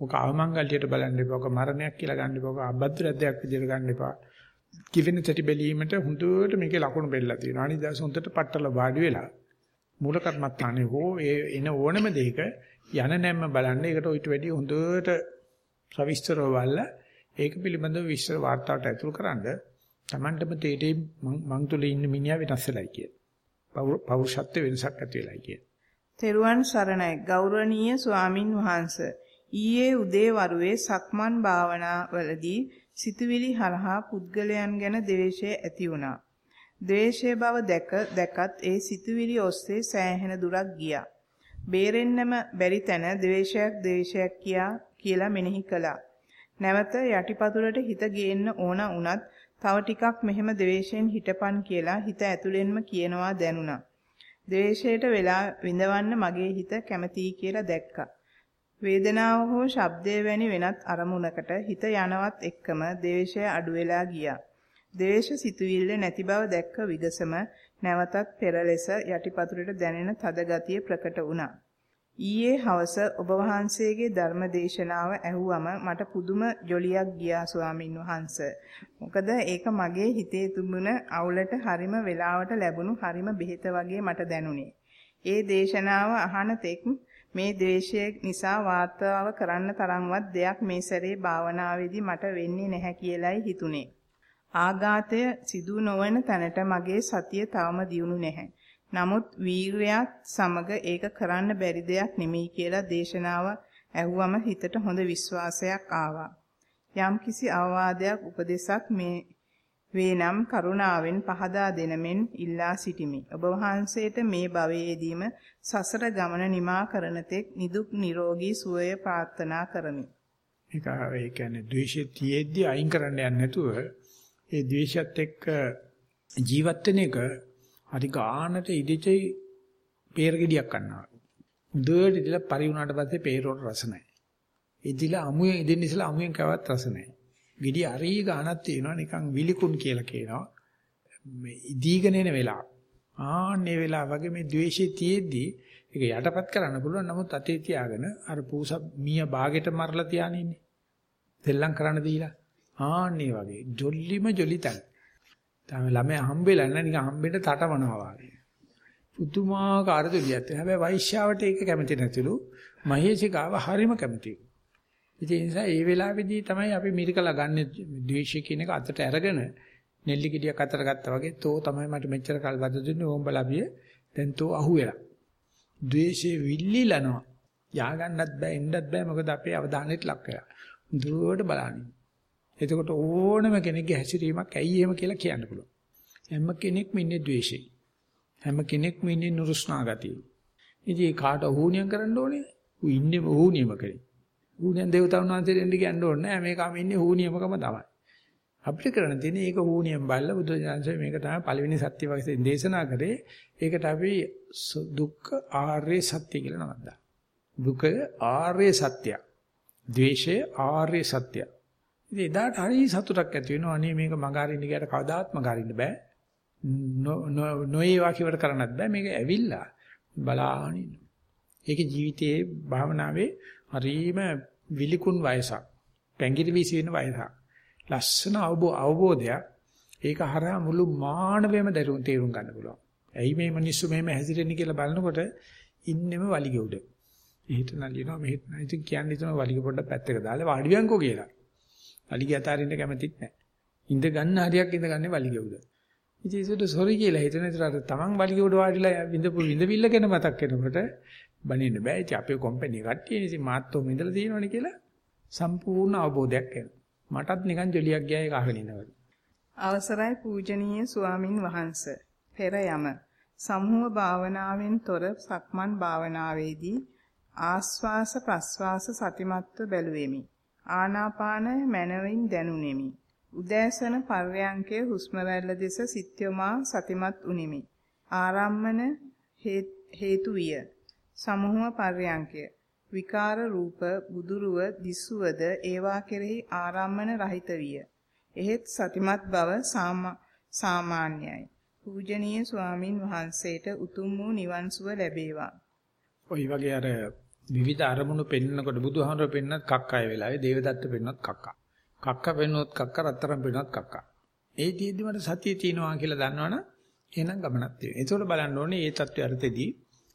ඔක අවමංගල්‍යයට බලන්න එපා. ඔක මරණයක් කියලා ගන්න එපා. ඔක අබද්දරද්දයක් විදිහට ගන්න එපා. කිවෙන තැටි බැලීමට හුදුවට මේකේ ලකුණු බෙල්ලලා තියෙනවා. අනිත් දවස් හොඳට පట్టල වාඩි වෙලා මූල කර්මත්තානේ හෝ ඒ එන ඕනම දෙයක යන නැම්ම බලන්න. ඒකට ඊට වැඩි හොඳට සවිස්තරව බලලා ඒක පිළිබඳව විස්තර වාර්තාවට ඇතුල් කරන්න Tamanටම තේටේ මං තුල ඉන්න මිනිහා වෙනස් වෙලයි කිය. පෞරුෂත්ව වෙනසක් ඇති වෙලයි කිය. තෙරුවන් සරණයි ගෞරවනීය ස්වාමින් වහන්සේ ඊයේ උදේ වරුවේ සක්මන් භාවනාවලදී සිතුවිලි හරහා පුද්ගලයන් ගැන ද්වේෂය ඇති වුණා. ද්වේෂය බව දැක දැකත් ඒ සිතුවිලි ඔස්සේ සෑහෙන දුරක් ගියා. බේරෙන්නම බැරි තැන ද්වේෂයක් ද්වේෂයක් කියා කියලා මෙනෙහි කළා. නැවත යටිපතුලට හිත ගේන්න ඕන වුණත් තව ටිකක් මෙහෙම ද්වේෂයෙන් හිටපන් කියලා හිත ඇතුළෙන්ම කියනවා දැනුණා. ද්වේෂයට වෙලා විඳවන්න මගේ හිත කැමතියි කියලා දැක්කා. වේදනාව හෝ ශබ්දය වැනි වෙනත් අරමුණකට හිත යනවත් එක්කම ද්වේෂය අඩු වෙලා ගියා. ද්වේෂ සිතුවිල්ල නැති බව දැක්ක විගසම නැවතත් පෙර ලෙස යටිපතුලට දැනෙන තද ගතිය ප්‍රකට වුණා. ඊයේ හවස ඔබ වහන්සේගේ ධර්ම දේශනාව ඇහුවම මට පුදුම ජොලියක් ගියා ස්වාමින් වහන්සේ. මොකද ඒක මගේ හිතේ තිබුණ අවුලට හරිම වෙලාවට ලැබුණු හරිම බෙහෙත වගේ මට දැනුනේ. ඒ දේශනාව අහන තෙක් මේ ද්වේෂය නිසා වාර්තාව කරන්න තරම්වත් දෙයක් මේ සැරේ භාවනාවේදී මට වෙන්නේ නැහැ කියලයි හිතුනේ. ආඝාතය සිදු නොවන තැනට මගේ සතිය තවම දියුණු නැහැ. නමුත් වීරයත් සමග ඒක කරන්න බැරි දෙයක් නෙමෙයි කියලා දේශනාව ඇහුවම හිතට හොඳ විශ්වාසයක් ආවා. යම්කිසි අවවාදයක් උපදේශක් මේ වේනම් කරුණාවෙන් පහදා දෙනමෙන් ඉල්ලා සිටිමි. ඔබ වහන්සේට මේ භවයේදීම සසර ගමන නිමා කරන තෙක් නිදුක් නිරෝගී සුවය ප්‍රාර්ථනා කරමි. ඒක ඒ කියන්නේ ද්වේෂය තියෙද්දි අයින් කරන්න යන්නේ නැතුව ඒ ද්වේෂයත් එක්ක ජීවත් වෙන එක හරි ගානට ඉදිචේ peerගෙඩියක් ගන්නවා. හොඳට ඉදලා පරි වුණාට පස්සේ peerෝට රස නැහැ. ඉදිලා අමුයෙන් ඉදින්න ඉස්සලා අමුයෙන් කවවත් රස නැහැ. Gidi අරී ගානක් තියෙනවා නිකන් විලිකුන් කියලා කියනවා. මේ ඉදීගෙන එන වෙලාව. ආන්නේ වෙලාව වගේ මේ द्वේෂය තියෙද්දි ඒක යටපත් කරන්න පුළුවන්. නමුත් අතේ තියාගෙන අර පූස මීය බාගෙට මරලා තියාගෙන ඉන්නේ. දෙල්ලම් කරන්න දීලා. ආන්නේ වගේ ජොල්ලිම ජොලි තැන්. තමයි ළමයා හම්බෙලා නැහැ නිකන් හම්බෙන්න තටමනවා වගේ. පුදුමාකාර දෙයක්. හැබැයි වෛශ්‍යාවට ඒක කැමති නැතිලු. මහේසිකාව හරිම කැමතියි. ඉතින් ඒ නිසා ඒ වෙලාවේදී තමයි අපි මිරිකලා ගන්න ද්වේෂය කියන එක අතට අරගෙන නෙල්ලි ගෙඩියක් අතට ගත්තා වගේ තෝ තමයි මට මෙච්චර කල් වද දුන්නේ ඕම් බලපිය දැන් තෝ අහුවෙලා. ද්වේෂේ විල්ලිලනවා. ය아ගන්නත් බෑ එන්නත් බෑ මොකද අපේ අවධානයට ලක් වෙලා. දුරට බලන්නේ. එතකොට ඕනම කෙනෙක්ගේ හැසිරීමක් ඇයි එහෙම කියලා කියන්න පුළුවන්. හැම කෙනෙක්ම ඉන්නේ ද්වේෂේ. හැම කෙනෙක්ම ඉන්නේ නුරුස්නා ගතිය. ඉතින් කාට ඕහුණියම් කරන්න ඕනේ? ඌ ඉන්නේ ඕහුණියම කරේ. ඌණියන් දේවතාවුන් වහන්සේට එන්න කියන්න ඕනේ නැහැ. මේකම ඉන්නේ ඌණියමකම තමයි. අපිට කරන්න තියෙන්නේ ඒක ඌණියම් බල්ල බුදුජානසෙ මේක තමයි පළවෙනි සත්‍ය වශයෙන් දේශනා කරේ. ඒකට අපි දුක්ඛ ආර්ය සත්‍ය කියලා නමක් දානවා. දුක ආර්ය සත්‍යය. ද්වේෂය ආර්ය සත්‍යය. ඉතින් එදාට හරි සතුටක් ඇති වෙනවා. අනේ මේක මගහරින්න ගියට කවදාත් මගහරින්න බෑ. නොඒවා කිවට කරන්නත් බෑ. මේක ඇවිල්ලා බලාගෙන ඉන්න. ඒක ජීවිතයේ භාවනාවේ හරීම විලිකුන් වයසක්. පැංගිරි වීසි වෙන වයසක්. ලස්සන අවබෝධයක්. ඒක හරහා මුළු මානවයම දරුවන් තේරුම් ගන්න පුළුවන්. ඇයි මේ මිනිස්සු මෙහෙම හැසිරෙන්නේ කියලා බලනකොට ඉන්නෙම වලිගෙ උඩ. එහෙට නලියනවා මෙහෙට නලියනවා. ඉතින් කියන්නේ තමයි වලිගෙ පොඩ්ඩක් පැත්තක දාලා වාඩිවියන්කෝ කියලා. වලිගෙ අතාරින්න කැමතිත් නැහැ. ඉඳ ගන්න හරියක් ඉඳ ගන්නේ වලිගෙ උඩ. ඉතින් ඒකට සොරි කියලා හිතන විතර අර තමන් වලිගෙ උඩ වාඩිලා විඳපු විඳවිල්ල ගැන මතක් වෙනකොට බනින්න බෑ. ඉතින් අපේ කම්පැනි කට්ටිය ඉතින් මාත්තුම ඉඳලා තියෙනවනේ කියලා සම්පූර්ණ අවබෝධයක් එනවා. මටත් නිකන් ජොලියක් ගියා ඒක අහගෙන ඉන්නකොට. අවසරයි පූජනීය ස්වාමින් වහන්සේ. පෙර යම සමූහ භාවනාවෙන් තොර සක්මන් භාවනාවේදී ආස්වාස ප්‍රස්වාස සතිමත්ව බැලුවෙමි. ආනාපාන මනවින් දැනුනෙමි. උදෑසන පර්යංකයේ හුස්ම රැල්ල දෙස සිත් යොමා සතිමත් උනිමි. ආරම්මන හේතු විය. සමුහ පර්යංකය. විකාර රූප බුදුරුව දිස්සුවද ඒවා කෙරෙහි ආරම්මන රහිත විය. එහෙත් සතිමත් බව සාමාන්‍යයි. පූජනීය ස්වාමින් වහන්සේට උතුම් වූ නිවන් සුව ලැබේවා. ඔය වගේ අර විවිධ අරමුණු පෙන්නකොට බුදුහාමර පෙන්නත් කක්කය වෙලාවේ දේවදත්ත පෙන්නත් කක්කා. කක්ක පෙන්නුවොත් කක්ක රත්තරන් පෙන්නුවත් කක්කා. ඒ දීද්දි මට සතිය තියෙනවා කියලා දන්නවනම් එහෙනම් ගමනක් තියෙනවා. ඒකෝට බලන්න ඕනේ මේ தත්ත්වය අර්ථෙදී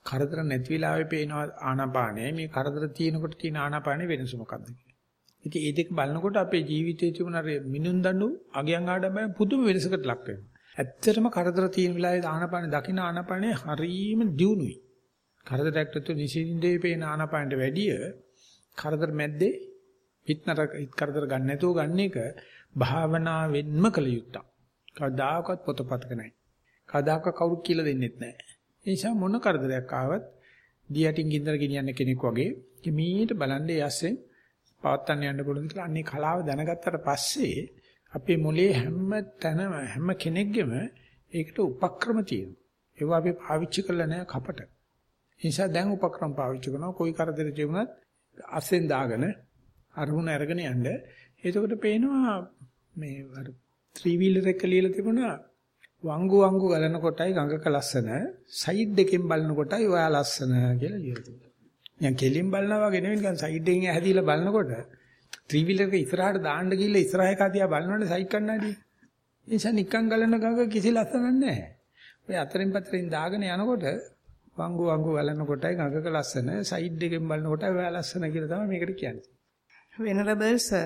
කරදර නැති වෙලාවේ පේනවා ආනාපානය මේ කරදර තියෙනකොට තියෙන ආනාපානය වෙනස මොකක්ද කියලා. ඉතින් මේ දෙක බලනකොට අපේ ජීවිතයේ තිබුණ අර මිනුම් දඬු අගයන් ආඩම්බරෙන් පුදුම වෙනසකට ලක් වෙනවා. ඇත්තටම කරදර තියෙන වෙලාවේ ආනාපාන දකින්න ආනාපානය හරීම දියුණුයි. කරදරයක් නැතුව නිසින්දේ පේන ආනාපානට වැඩිය කරදර මැද්දේ පිටනර කරදර ගන්න නැතුව ගන්න එක භාවනාවෙන්ම කළ යුත්තක්. කවදාකවත් පොතපතක නැහැ. කවදාක කවුරු කියලා දෙන්නෙත් නැහැ. ඒ නිසා මොන කරදරයක් ආවත් දියටින් ගින්දර ගෙනියන්න කෙනෙක් වගේ මීට බලන්නේ යස්සෙන් පවත්තන්න යන්න පුළුවන් කියලා අන්නේ කලාව දැනගත්තට පස්සේ අපේ මොලේ හැම තැනම හැම කෙනෙක්ගෙම ඒකට උපක්‍රම තියෙනවා. ඒවා අපි පාවිච්චි කරලා නැහැ කපට. ඒ නිසා දැන් උපක්‍රම පාවිච්චි කරනවා කොයි කරදර තිබුණත් අස්සෙන් දාගෙන අරමුණ අරගෙන යන්න. එතකොට පේනවා මේ අර ත්‍රී වීලර් එක ලියලා තිබුණා වංගු වංගු ගලන කොටයි ගඟක ලස්සන සයිඩ් එකෙන් බලන කොටයි ඔයා ලස්සන කියලා ලියලා තිබුණා. නිකන් කෙලින් බලනවා වගේ නෙවෙයි නිකන් සයිඩ් එකෙන් ඇහැදිලා බලනකොට ත්‍රී වීලර් එක ඉස්සරහට දාන්න ගිහලා ඉස්සරහ එක දිහා බලනවනේ සයිඩ් කන්නඩිය. ඒ නිසා නිකන් ගලන ගඟ කිසි ලස්සනක් නැහැ. ඔය අතරින් පතරින් දාගෙන යනකොට වංගු වංගු ගලන කොටයි ගඟක ලස්සන සයිඩ් එකෙන් බලන කොටයි ඔයා ලස්සන කියලා තමයි මේකට කියන්නේ. Venerable sir,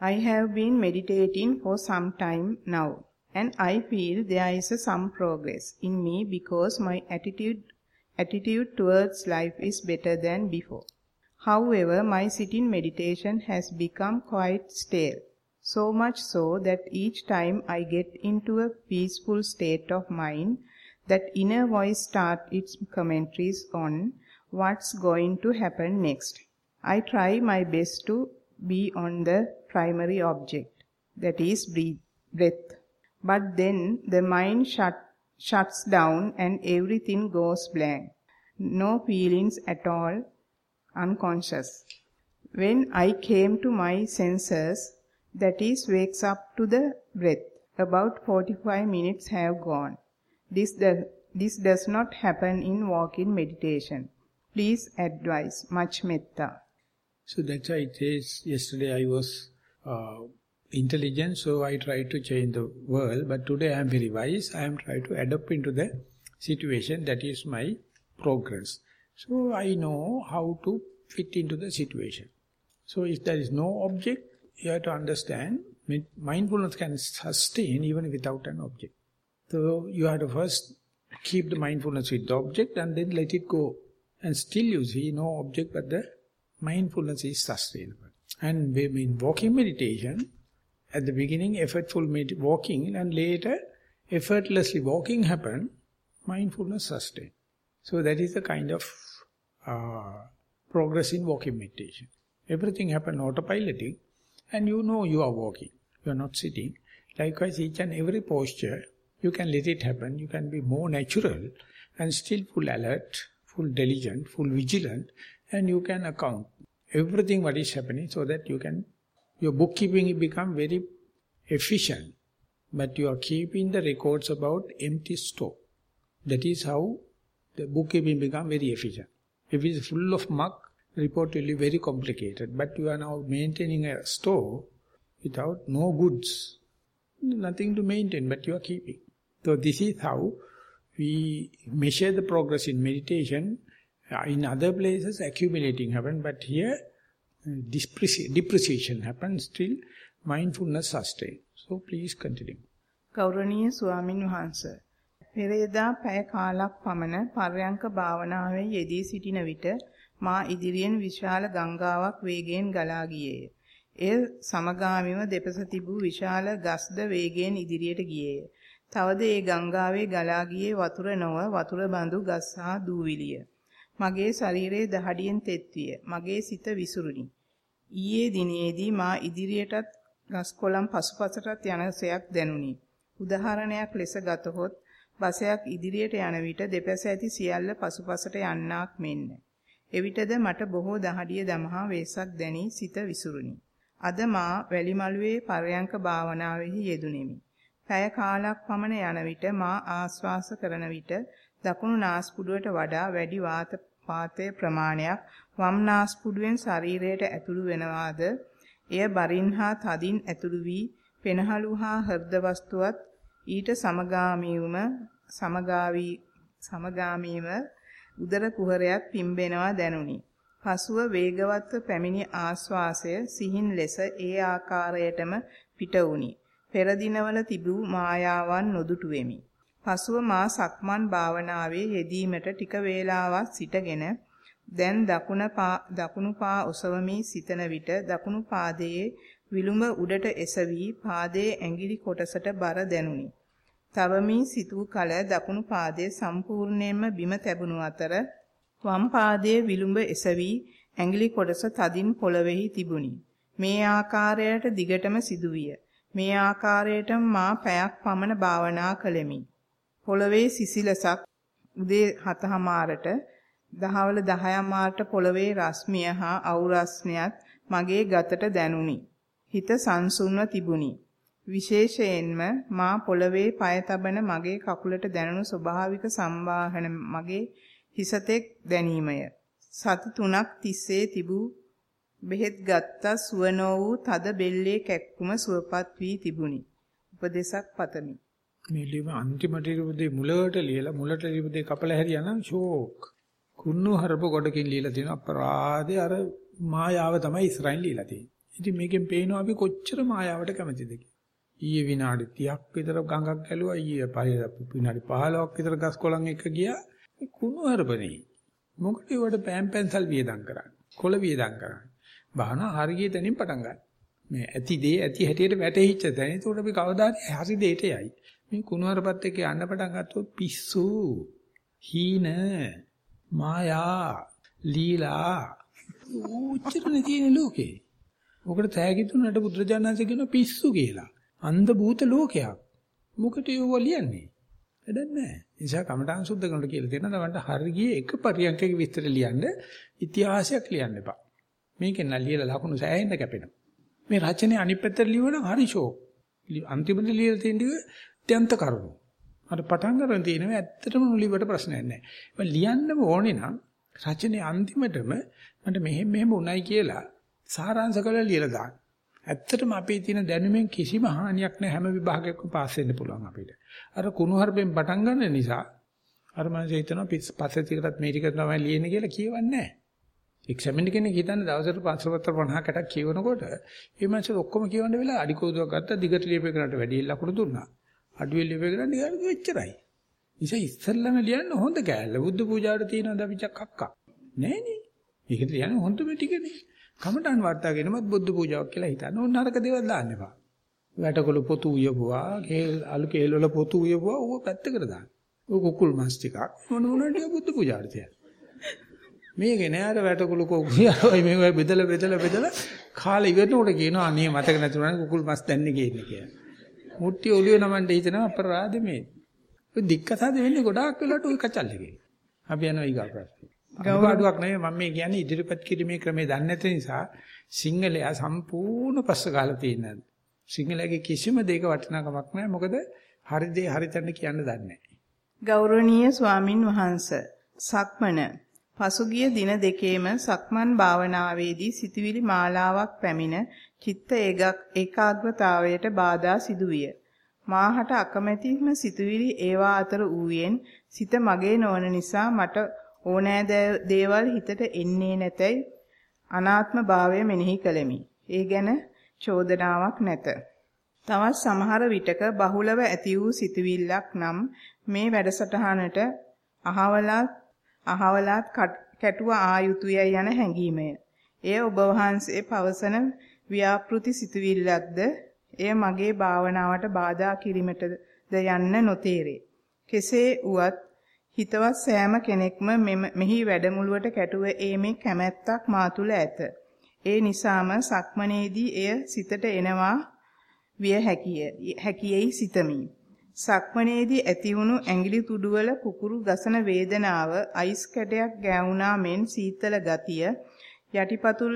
I have been meditating for some time now. And I feel there is some progress in me because my attitude attitude towards life is better than before. However, my sitting meditation has become quite stale, so much so that each time I get into a peaceful state of mind, that inner voice starts its commentaries on what's going to happen next. I try my best to be on the primary object, that is breath but then the mind shut, shuts down and everything goes blank. No feelings at all, unconscious. When I came to my senses, that is, wakes up to the breath, about 45 minutes have gone. This, does, this does not happen in walk-in meditation. Please advise. Much metta. So that's why it says, yesterday I was uh, intelligent, so I try to change the world. But today I am very wise. I am trying to adapt into the situation. That is my progress. So I know how to fit into the situation. So if there is no object, you have to understand mindfulness can sustain even without an object. So you have to first keep the mindfulness with the object and then let it go. And still you see no object but the mindfulness is sustainable. And in walking meditation, at the beginning, effortful walking and later, effortlessly walking happen, mindfulness sustain. So that is the kind of uh, progress in walking meditation. Everything happen autopiloting and you know you are walking. You are not sitting. Likewise, each and every posture, you can let it happen. You can be more natural and still full alert, full diligent, full vigilant and you can account everything what is happening so that you can your bookkeeping become very efficient, but you are keeping the records about empty store. That is how the bookkeeping become very efficient. If it is full of muck, report will be very complicated. But you are now maintaining a store without no goods. Nothing to maintain, but you are keeping. So this is how we measure the progress in meditation. In other places, accumulating happen, but here depreciation happens still mindfulness sustain so please continue ගෞරවනීය ස්වාමින් වහන්සේ පෙරේදා පැය කාලක් පමණ පර්යංක භාවනාවේ යෙදී සිටින විට මා ඉදිරියෙන් විශාල ගංගාවක් වේගයෙන් ගලා ගියේය. එය සමගාමීව දෙපස තිබූ විශාල ගස්ද වේගයෙන් ඉදිරියට ගියේය. තවද ඒ ගංගාවේ ගලා ගියේ වතුර නොව වතුර බඳු ගස් හා දූවිලිය. මගේ ශරීරයේ දහඩියෙන් තෙත් විය. මගේ සිත විසිරුණි. ඊයේ දිනේදී මා ඉදිරියටත් ගස් කොළන් පසුපසටත් යන සයක් දැනුනි. උදාහරණයක් ලෙස ගතහොත් බසයක් ඉදිරියට යන විට දෙපැස ඇති සියල්ල පසුපසට යන්නාක් මෙන්න. එවිටද මට බොහෝ දහඩිය දමහා වේසක් දැනි සිත විසිරුණි. අද මා වැලිමලුවේ පරයන්ක භාවනාවෙහි යෙදුණෙමි. පැය කාලක් පමණ යන විට මා ආස්වාස කරන විට දකුණු නාස්පුඩුවට වඩා වැඩි වාත පාතයේ ප්‍රමාණයක් වම් නාස්පුඩුවෙන් ශරීරයට ඇතුළු වෙනවාද එය බරින් හා තදින් ඇතුළු වී පෙනහළු හා හෘද වස්තුවත් ඊට සමගාමීවම සමගාවී සමගාමීව උදර කුහරයත් පිම්බෙනවා දැනුනි. පසුව වේගවත්ව පැමිණි ආශ්වාසය සිහින් ලෙස ඒ ආකාරයටම පිට වුනි. පෙර දිනවල තිබූ මායාවන් නොදුටු වෙමි. පසුව මා සක්මන් භාවනාවේ යෙදීමට ටික වේලාවක් සිටගෙන දැන් දකුණ පා දකුණු පා ඔසවමි සිතන විට දකුණු පාදයේ විලුඹ උඩට එසවි පාදයේ ඇඟිලි කොටසට බර දැනුනි. තවමි සිතූ කල දකුණු පාදයේ සම්පූර්ණයෙන්ම බිම තැබුණු අතර වම් පාදයේ විලුඹ එසවි ඇඟිලි කොටස තදින් පොළවේහි තිබුණි. මේ ආකාරයට දිගටම සිදුවිය. මේ ආකාරයට මා පැයක් පමණ භාවනා කළෙමි. පොළවේ සිසිලසක් උදේ 7:00මාරට දහවල 10 මාරට පොළවේ රස්මිය හා අවුරස්නයත් මගේ ගතට දැනුනි. හිත සංසුන්ව තිබුණි. විශේෂයෙන්ම මා පොළවේ පය තබන මගේ කකුලට දැනුණු ස්වභාවික සංවාහන මගේ හිසතෙක් දැනීමය. සති තුනක් තිස්සේ තිබූ බෙහෙත් ගත්තා සුව නො වූ තද බෙල්ලේ කැක්කුම සුවපත් වී තිබුණි. උපදේශක් පතමි. මේ ලියම අන්තිමට ඉරුදේ මුලට ලියලා මුලට ඉරුදේ කපලා හැරියානම් ෂෝක්. කුන්නු හරප ගොඩකින් ලියලා තියෙන අපරාධේ අර මායාව තමයි ඉස්සරහින් ලියලා තියෙන්නේ. ඉතින් මේකෙන් පේනවා අපි කොච්චර මායාවට කැමතිද ඊයේ විනාඩි 30ක් විතර ගඟක් ගැලුවා ඊයේ විනාඩි 15ක් විතර ගස් කොළන් එක ගියා. කුණු හරපනේ. මොකද ඒවට පෑන් පැන්සල් වියදම් කරන්නේ. කොළ වියදම් කරන්නේ. භාවනා හරිය තැනින් පටන් ගන්න. මේ ඇති දේ ඇති හැටියට වැටහිච්ච තැන. ඒකට අපි කවදාද හරි දෙයට යයි. මේ කුණුවරපත් එක්ක යන්න පටන් ගත්තොත් පිස්සු, හීන, මායා, ලීලා උච්චරනේ තියෙන ලෝකේ. ඔකට තෑගි දුන්නට බුදුරජාණන්සේ කියන පිස්සු කියලා. අන්ධ භූත ලෝකයක්. මොකට ඒව ලියන්නේ? වැඩක් නැහැ. නිසා කමඨාන් සුද්ධ කරනකොට කියලා තියෙනවා තමන්ට හරි ගියේ එක පරියන්කක විස්තර ලියන්න ඉතිහාසයක් ලියන්න එපා. මේකෙන් නම් ලියලා ලකුණු සෑහෙන්න කැපෙනවා. මේ රචනයේ අනිත් පැත්තට ලියවනම් හරි ෂෝක්. අන්තිමට ලියලා තියෙන දේ අත්‍යන්ත කරුණු. අර පටන් ගන්න තියෙනවා ඇත්තටම නුලිවට ප්‍රශ්නයක් නැහැ. ඒක ලියන්නම ඕනේ නම් රචනයේ අන්තිමටම මට මෙහෙම මෙහෙම උණයි කියලා සාරාංශ කරලා ලියලා දාන්න. ඇත්තටම අපේ තියෙන දැනුමෙන් කිසිම හානියක් නැහැ හැම විභාගයකම පාස් වෙන්න පුළුවන් අපිට. අර කුණුහරුපෙන් පටන් ගන්න නිසා අර මනස හිතනවා පස්සේ ටිකටත් මේ ටික තමයි ලියන්නේ කියලා කියවන්නේ නැහැ. එක්සැමින් කෙනෙක් හිතන්නේ දවසට පන්සලපත්‍ර 50කට කියවනකොට මේ මනස ඔක්කොම කියවන්න වෙලා අඩි කෝදුවක් ගත්තා දිගට ලියපෙකනට වැඩි ලකුණු දුන්නා. අඩුවෙන් ලියපෙකනට නිකන් එච්චරයි. ඉතින් ඉස්සල්ලාම ලියන්න හොඳ කෑල්ල බුද්ධ පූජාවට තියෙනවද අපිචක් අක්කා. නෑනේ. ඒකට ලියන්න හොඳම ටිකනේ. කමටහන් වර්තා ගෙනමත් බුද්ධ පූජාවක් කියලා හිතන්න ඕන නරක දේවල් දාන්න එපා. වැටකොළු පොතු උයපුවා, කේල් අලු කේල් වල පොතු උයපුවා ඌව පැත්තකට දාන්න. ඌ කුකුල් මස් ටිකක් මොන මොනට බුද්ධ පූජාවට තියන්න. මේක නෑ අර වැටකුළු කොකුයි මේ බෙදලා බෙදලා බෙදලා කාලේ ඉවරනකොට කියනවා අනේ මතක නැතුණා කුකුල් මස් දැන්නේ කියන්නේ කියලා. මුට්ටි ඔළුවේ නමන්න හිතනවා අපරාධ මේ. ඔය දික්කසාද වෙන්නේ ගොඩාක් වෙලාට ওই කචල් එකේ. අපි යනවා ඊගා ප්‍රශ්නේ. ගෞරවයක් නෙවෙයි මම මේ කියන්නේ ඉදිරිපත් කිරීමේ ක්‍රමේ දන්නේ නැති නිසා සිංහලයා සම්පූර්ණ පස්ස ගහලා තියෙනවා. සිංහලයේ කිසිම දෙයක වටිනාකමක් නැහැ. මොකද හරි දේ හරි තැන කියන්න දන්නේ නැහැ. ගෞරවනීය ස්වාමින් වහන්සේ සක්මන පසුගිය දින දෙකේම සක්මන් භාවනාවේදී සිතුවිලි මාලාවක් පැමිණ චිත්ත ඒකාග්‍රතාවයට බාධා සිදුවිය. මාහට අකමැතිම සිතුවිලි ඒවා අතර ඌයෙන් සිත මගේ නොවන නිසා මට ඕනෑ දේවල් හිතට එන්නේ නැතයි අනාත්ම භාවය මෙනෙහි කළෙමි. ඒ ගැන චෝදනාවක් නැත. තවත් සමහර විටක බහුලව ඇති වූ සිතුවිල්ලක් නම් මේ වැඩසටහනට අහවලත් අහවලාත් කැටුව ආයුතුයයි යන හැඟීමය. එය ඔබ වහන්සේ පවසන ව්‍යාපෘති සිතුවිල්ලක්ද එය මගේ භාවනාවට බාධා කිරීමටද යන්න නොතේරේ. කෙසේ වුවත් හිතවත් සෑම කෙනෙක්ම මෙහි වැඩමුළුවට කැටුව ඒමේ කැමැත්තක් මා තුළ ඇත. ඒ නිසාම සක්මනේදී එය සිතට එනවා විය හැකිය. හැකියයි සිතමි. සක්මනේදී ඇතිවුණු ඇඟිලි තුඩුවල කුකුරු ගසන වේදනාව අයිස් කැටයක් ගෑවුනා මෙන් සීතල ගතිය යටිපතුල්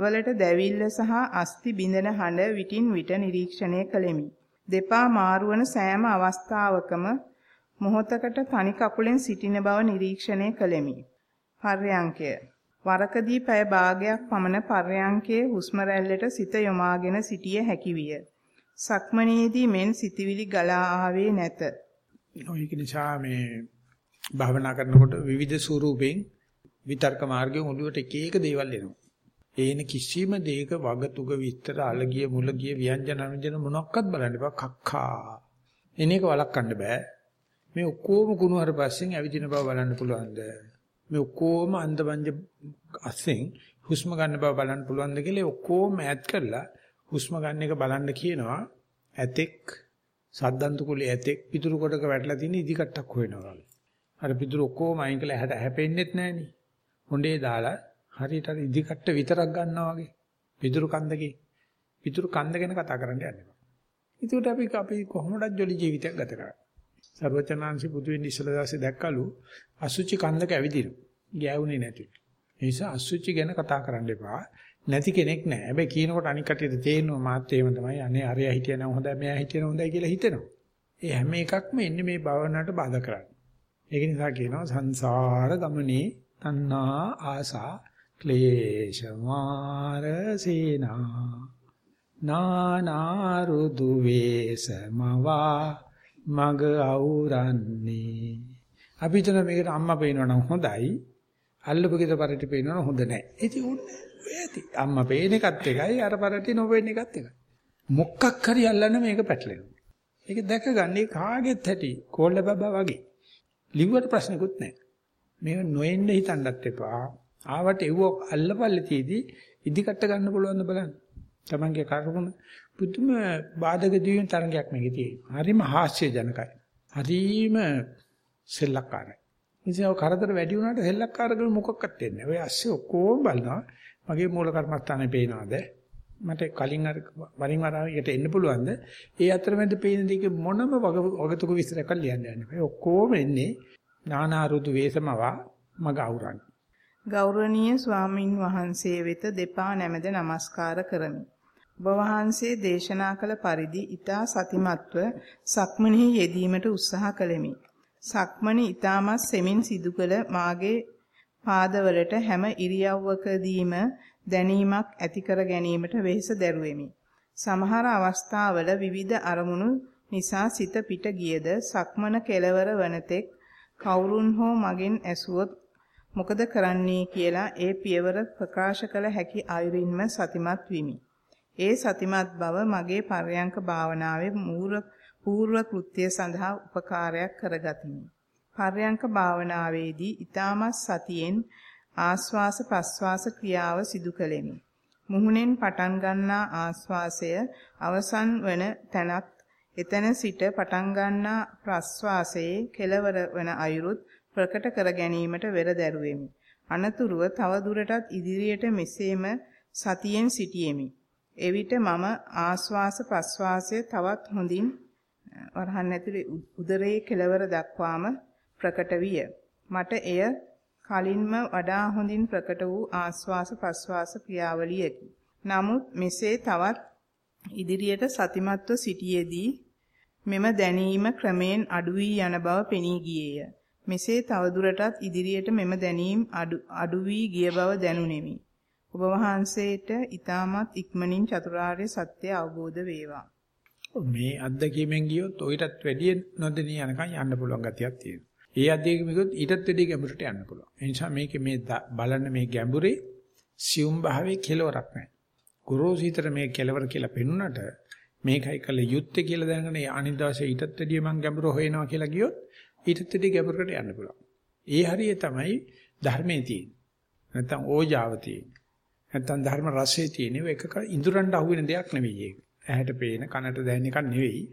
වලට දැවිල්ල සහ අස්ති බිඳෙන හඬ විටින් විට නිරීක්ෂණය කළෙමි. දෙපා මාරුවන සෑම අවස්ථාවකම මොහොතකට තනි කකුලෙන් සිටින බව නිරීක්ෂණය කළෙමි. පර්යංකය වරකදී පැය භාගයක් පමණ පර්යංකයේ හුස්ම රැල්ලට සිත යොමාගෙන සිටිය හැකි විය. සක්මනේදී මෙන් සිතවිලි ගලා ආවේ නැත. ඒක නිසා මේ භාවනා කරනකොට විවිධ ස්වරූපෙන් විතර්ක මාර්ගයේ ඔළුවට එක එක දේවල් එනවා. ඒන කිසිම දෙයක වගතුග විස්තර අලගිය මුලගිය ව්‍යංජන අනුජන මොනක්වත් බලන්න එපා කක්කා. එන එක වළක්වන්න බෑ. මේ ඔක්කොම කුණු හර පස්සෙන් ඇවිදින බව බලන්න පුළුවන්ද? මේ ඔක්කොම අන්දබංජ අස්සෙන් හුස්ම ගන්න බව බලන්න පුළුවන්ද කියලා ඔක්කොම ඈත් කරලා හුස්ම ගන්න එක බලන්න කියනවා. ඇතෙක් සද්දන්තු කුලේ ඇතෙක් පිටුරු කොටක වැටලා තියෙන ඉදිකට්ටක් හොයනවා. අර පිටුරු ඔක්කොම අයින් කළා හැට හැපෙන්නෙත් නෑනේ. හොඬේ දාලා හරියට අර ඉදිකට්ට විතරක් ගන්නවා වගේ. පිටුරු කන්දකේ. පිටුරු කන්ද ගැන කතා කරන්න යන්නේ. ඒකට අපි අපි කොහොමද ජොලි ජීවිතයක් ගත කරන්නේ? සර්වචනාංශි බුදු වෙන්න ඉස්සලා දාසේ දැක්කලු අසුචි කන්දක ඇවිදින. ගෑවුනේ නැති. ඒ නිසා අසුචි ගැන කතා කරන්න එපා. නැති කෙනෙක් නැහැ. හැබැයි කියනකොට අනික් කටියට තේරෙනවා මාත් එහෙම තමයි. අනේ අරයා හිටියනම් හොඳයි මෙයා හිටියනම් හොඳයි කියලා හිතෙනවා. ඒ හැම එකක්ම එන්නේ මේ භවනාට බාධා කරන්නේ. ඒක නිසා කියනවා සංසාර ගමනේ තණ්හා ආසා ක්ලේශ මාර සේනා නානාරුදු වේසමවා මග අවුරන්නේ අපි හිතන මේකට අම්මා පේනවනම් හොඳයි අල්ලපු ගෙද පරිටි පේනවනම් හොඳ නැහැ ඉතින් උන්නේ ඇති. අම්මා පේන එකත් එකයි අර පරිටි නොපේන එකත් එකයි. මොකක් හරි අල්ලන්න මේක පැටලෙනවා. ඒක දැකගන්නේ කාගෙත් ඇති කෝල්ල බබා වගේ. ලිව්වට ප්‍රශ්නකුත් නැහැ මේක නොඑන්න හිතන්නත් එපා ආවට එව්ව අල්ලපල්ලතියේදී ඉදිකට ගන්න පුළුවන් බලන්න තමන්ගේ කර්ම පුදුම බාධක දීන තරංගයක් මේකේ තියෙනවා. හරිම හාස්‍යජනකයි. හරිම සෙල්ලක්කාරයි. ඉතින් ඔය කරදර වැඩි වුණාට සෙල්ලක්කාරකම මොකක්වත් වෙන්නේ නැහැ. ඔය ඇස්සේ ඔක්කොම බලනවා. මගේ මූල කර්මස්ථානේ පේනවාද? මට කලින් අර වරින් වර එකට එන්න පුළුවන්ද? ඒ අතරමැද පේන දෙක මොනම වගතුක විස්තරයක් ලියන්න යන්නේ. ඔක්කොම එන්නේ නානාරුදු වේසමවා මග අවුරන්නේ. ගෞරවනීය ස්වාමින් වහන්සේ වෙත දෙපා නැමෙද নমස්කාර කරමි. ඔබ වහන්සේ දේශනා කළ පරිදි ඊතා සතිමත්ව සක්මනෙහි යෙදීමට උත්සාහ කළෙමි. සක්මණ ඊතාමත් සෙමින් සිදු කළ මාගේ පාදවලට හැම ඉරියව්වකදීම දැනීමක් ඇති කර ගැනීමට වෙහෙස දැරුවෙමි. සමහර අවස්ථාවල විවිධ අරමුණු නිසා සිත පිට ගියද සක්මන කෙලවර වනතෙක් කවුරුන් හෝ මගෙන් ඇසුවොත් මොකද කරන්නේ කියලා ඒ පියවර ප්‍රකාශ කළ හැකි අයුරින්ම සතිමත් විමි. ඒ සතිමත් බව මගේ පර්යංක භාවනාවේ පූර්ව කෘත්‍ය සඳහා උපකාරයක් කරගතිමි. පර්යංක භාවනාවේදී ඊ타මත් සතියෙන් ආස්වාස ප්‍රස්වාස ක්‍රියාව සිදු කළෙමි. මුහුණෙන් පටන් ගන්නා ආස්වාසය අවසන් වන තැනත් එතන සිට පටන් ගන්නා ප්‍රස්වාසයේ කෙලවර වන අයුරුත් ප්‍රකට කර ගැනීමට වෙර දැරුවෙමි. අනතුරුව තව දුරටත් ඉදිරියට මෙසේම සතියෙන් සිටියෙමි. එවිට මම ආස්වාස ප්‍රස්වාසය තවත් හොඳින් වරහන් ඇතුලේ උදරයේ කෙළවර දක්වාම ප්‍රකට විය. මට එය කලින්ම වඩා හොඳින් ප්‍රකට වූ ආස්වාස ප්‍රස්වාස ක්‍රියාවලියකි. නමුත් මෙසේ තවත් ඉදිරියට සතිමත්ව සිටියේදී මෙම දැනීම ක්‍රමයෙන් අඩු වී යන බව පෙනී ගියේය. මෙසේ තවදුරටත් ඉදිරියට මෙම දැනීම අඩු වී ගිය බව දැනුනෙමි. ඔබ වහන්සේට ඊටමත් ඉක්මනින් චතුරාර්ය සත්‍ය අවබෝධ වේවා. මේ අත්දැකීමෙන් ගියොත් ඔయితත් වැඩිය නොදෙනී යනකම් යන්න පුළුවන් ගතියක් තියෙනවා. ඒ අත්දැකීම ගියොත් ඊටත් වැඩිය ගැඹුරට යන්න පුළුවන්. ඒ නිසා මේකේ මේ බලන්න මේ ගැඹුරේ සියුම් භාවයේ කෙලවරක් නැහැ. ගුරුසීතර මේ කෙලවර කියලා පෙන්නුනට මේකයි කළ යුත්තේ කියලා දැනගෙන අනිත් දවසේ ඊටත් වැඩිය මං ගැඹුර හොයනවා කියලා ගියොත් ඊටත් වැඩිය ගැඹුරකට යන්න පුළුවන්. ඒ හරිය තමයි ධර්මයේ තියෙන්නේ. නැත්තම් ඕජාව තියෙන්නේ. නැත්තම් ධර්ම රසයේ තියෙන එකක ඉඳුරන්ට අහුවෙන දෙයක් නෙවෙයි ඒක. ඇහැට පේන කනට දැනෙන එකක් නෙවෙයි.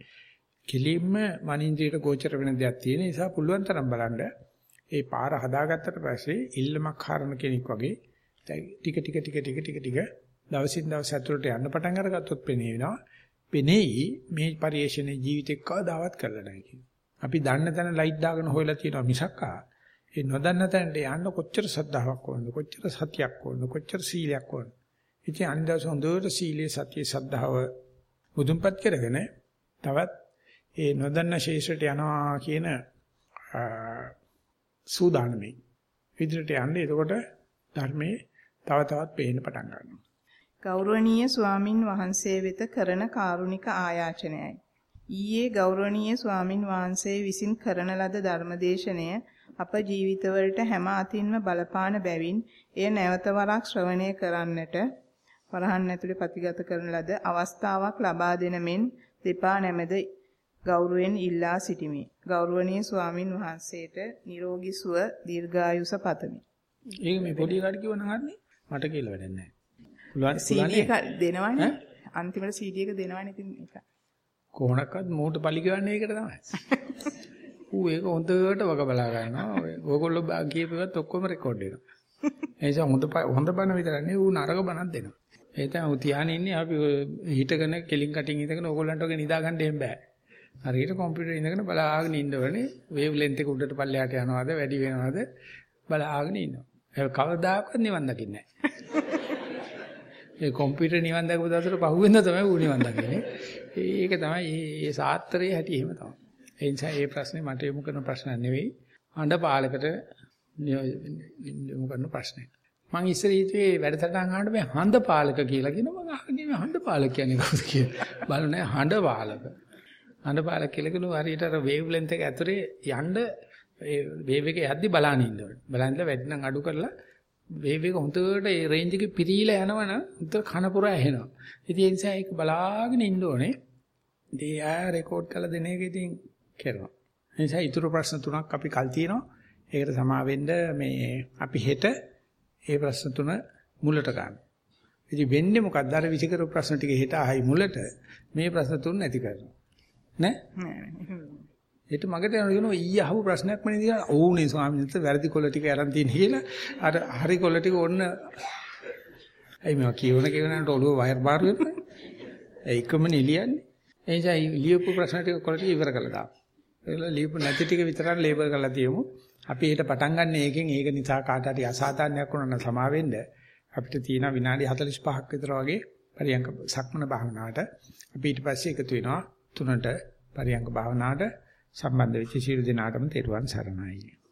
කිලින්ම මනින්ද්‍රියට ගෝචර වෙන දෙයක් තියෙන නිසා පුළුවන් තරම් බලන්න ඒ පාර හදාගත්තට පස්සේ ඉල්ලමක් හරන කෙනෙක් වගේ ටික ටික ටික ටික ටික ටික දවසින් දවස ඇතුළට යන්න පටන් අරගත්තොත් පෙනේනවා. පෙනෙයි මේ පරිේශණයේ ජීවිතේ කවදාවත් කරලා නැහැ කියන්නේ. අපි දන්න තැන ලයිට් දාගෙන හොයලා තියෙනවා මිසක්කා ඒ නොදන්න තැනට යන්න කොච්චර සද්ධාාවක් ඕනද? කොච්චර සතියක් ඕනද? කොච්චර සීලයක් ඕනද? ඉතින් අනිදාස හොඳට සීලයේ සතියේ සද්ධාව මුදුන්පත් කරගෙන තවත් ඒ නොදන්න ශේෂයට යනවා කියන සූදානමේ. ඉදිරියට යන්නේ. එතකොට ධර්මයේ තව තවත් පේන්න පටන් ගන්නවා. ගෞරවනීය ස්වාමින් වහන්සේ වෙත කරන කාරුණික ආයාචනයයි ඊයේ ගෞරවනීය ස්වාමින් වහන්සේ විසින් කරන ලද ධර්මදේශනය අප ජීවිතවලට හැම අතින්ම බලපාන බැවින් එය නැවත වරක් ශ්‍රවණය කරන්නට වරහන් ඇතුලේ ප්‍රතිගත කරන ලද අවස්ථාවක් ලබා දෙන මෙන් දෙපා නැමෙද ගෞරවයෙන් ඉල්ලා සිටිමි. ගෞරවනීය ස්වාමින් වහන්සේට නිරෝගී සුව දීර්ඝායුෂ පතමි. ඒක මේ පොඩි කාට කිව්ව නම් හරිනේ. මට කියලා වැඩක් නැහැ. පුළුවන් CD එක දෙනවනේ. අන්තිමට CD එක දෙනවනේ ඉතින් ඒක. කොහොනක්වත් මූට පලි ගවන්නේ ඒකට තමයි. ඌ ඒක හොඳට වග බලා ගන්නවා. ඔයගොල්ලෝ කියපේවත් ඔක්කොම රෙකෝඩ් වෙනවා. ඒ නිසා හොඳ හොඳ බණ විතරක් නෙවෙයි ඌ නරක බණක් දෙනවා. ඒ තමයි ඌ තියාගෙන ඉන්නේ අපි හිටගෙන කෙලින් කටින් ඉඳගෙන ඕගොල්ලන්ට ඔගේ නිදා ගන්න දෙන්න බෑ. හරියට කම්පියුටර් ඉඳගෙන බලාගෙන ඉන්න ඕනේ වේව් ලෙන්ත් එක උඩට පල්ලෙහාට යනවද වැඩි වෙනවද බලාගෙන ඉන්නවා. ඒක කවදාකවත් නිවන් දකින්නේ නැහැ. ඒ කම්පියුටර් නිවන් දකපු දවසට පහුවෙන්ද තමයි ඌ නිවන් දකින්නේ. ඒක තමයි මේ සාත්‍රයේ හැටි එහෙම තමයි. ඒ නිසා මේ ප්‍රශ්නේ මට යොමු කරන ප්‍රශ්නයක් නෙවෙයි. අඬ පාලකට යොමු කරන ප්‍රශ්නයක්. මං ඉස්සර හිතුවේ වැඩසටහන් අහන්න බෑ හඳ පාලක කියලා කියනවා. මම අහන්නේ හඳ පාලක කියන්නේ කවුද කියලා. බලන්නේ හඳ පාලක. හඳ පාලක කියලා කිව්ව හරියට අර වේව් ලෙන්ත් එක ඇතුලේ යන්න ඒ වේව් එක යද්දි බලන්න ඉන්න ඕනේ. බලන්න වැඩි නම් අඩු කරලා වේව් එක හොඳට ඒ රේන්ජ් එකේ පිරීලා යනවනම් හොඳ කන පුර ඇහෙනවා. ඉතින් ඒ නිසා ඒක බලාගෙන ඉන්න ඕනේ. ඉතින් ආ රෙකෝඩ් කරලා දෙන එක ඉතින් කරනවා. ඒ නිසා ඊටු ප්‍රශ්න තුනක් අපි කල් තියෙනවා. ඒකට සමාවෙන්න මේ අපි හෙට ඒ ප්‍රශ්න තුන මුලට ගන්න. ඉතින් වෙන්නේ මොකක්ද? අර විසිකරු ප්‍රශ්න ටික හෙට ආයි මුලට මේ ප්‍රශ්න තුන නැති කරනවා. නෑ? ඒත් මගට යනවා ඊය අහපු ප්‍රශ්නයක් මනේ දිහා. ඕනේ ස්වාමීන් වහන්සේ වැරදි කොළ ටික අරන් තියෙන කියලා අර හරි කොළ ටික ඔන්න ඇයි මේවා කියවන කියවනට ඔළුව වයර් බාරු වෙන්නේ? ඒකම නෙලියන්නේ. ඒ නිසා ලියපු ප්‍රශ්න ටික කොළ ටික ඉවර කළා දාන්න ඒලා ලියපු නැති ටික විතරක් ලේබල් කරලා තියමු. අපි ඊට පටන් ගන්න එකෙන් ඒක නිසා කාට හරි අසාධාරණයක් වුණා නම් සමා වෙන්න. අපිට තියෙන විනාඩි 45ක් විතර වගේ පරියංග සක්මන භාවනාවට. අපි ඊට පස්සේ එකතු වෙනවා තුනට පරියංග භාවනාවට. සම්බන්ධ වෙච්ච සියලු දෙනාටම තෙරුවන් සරණයි.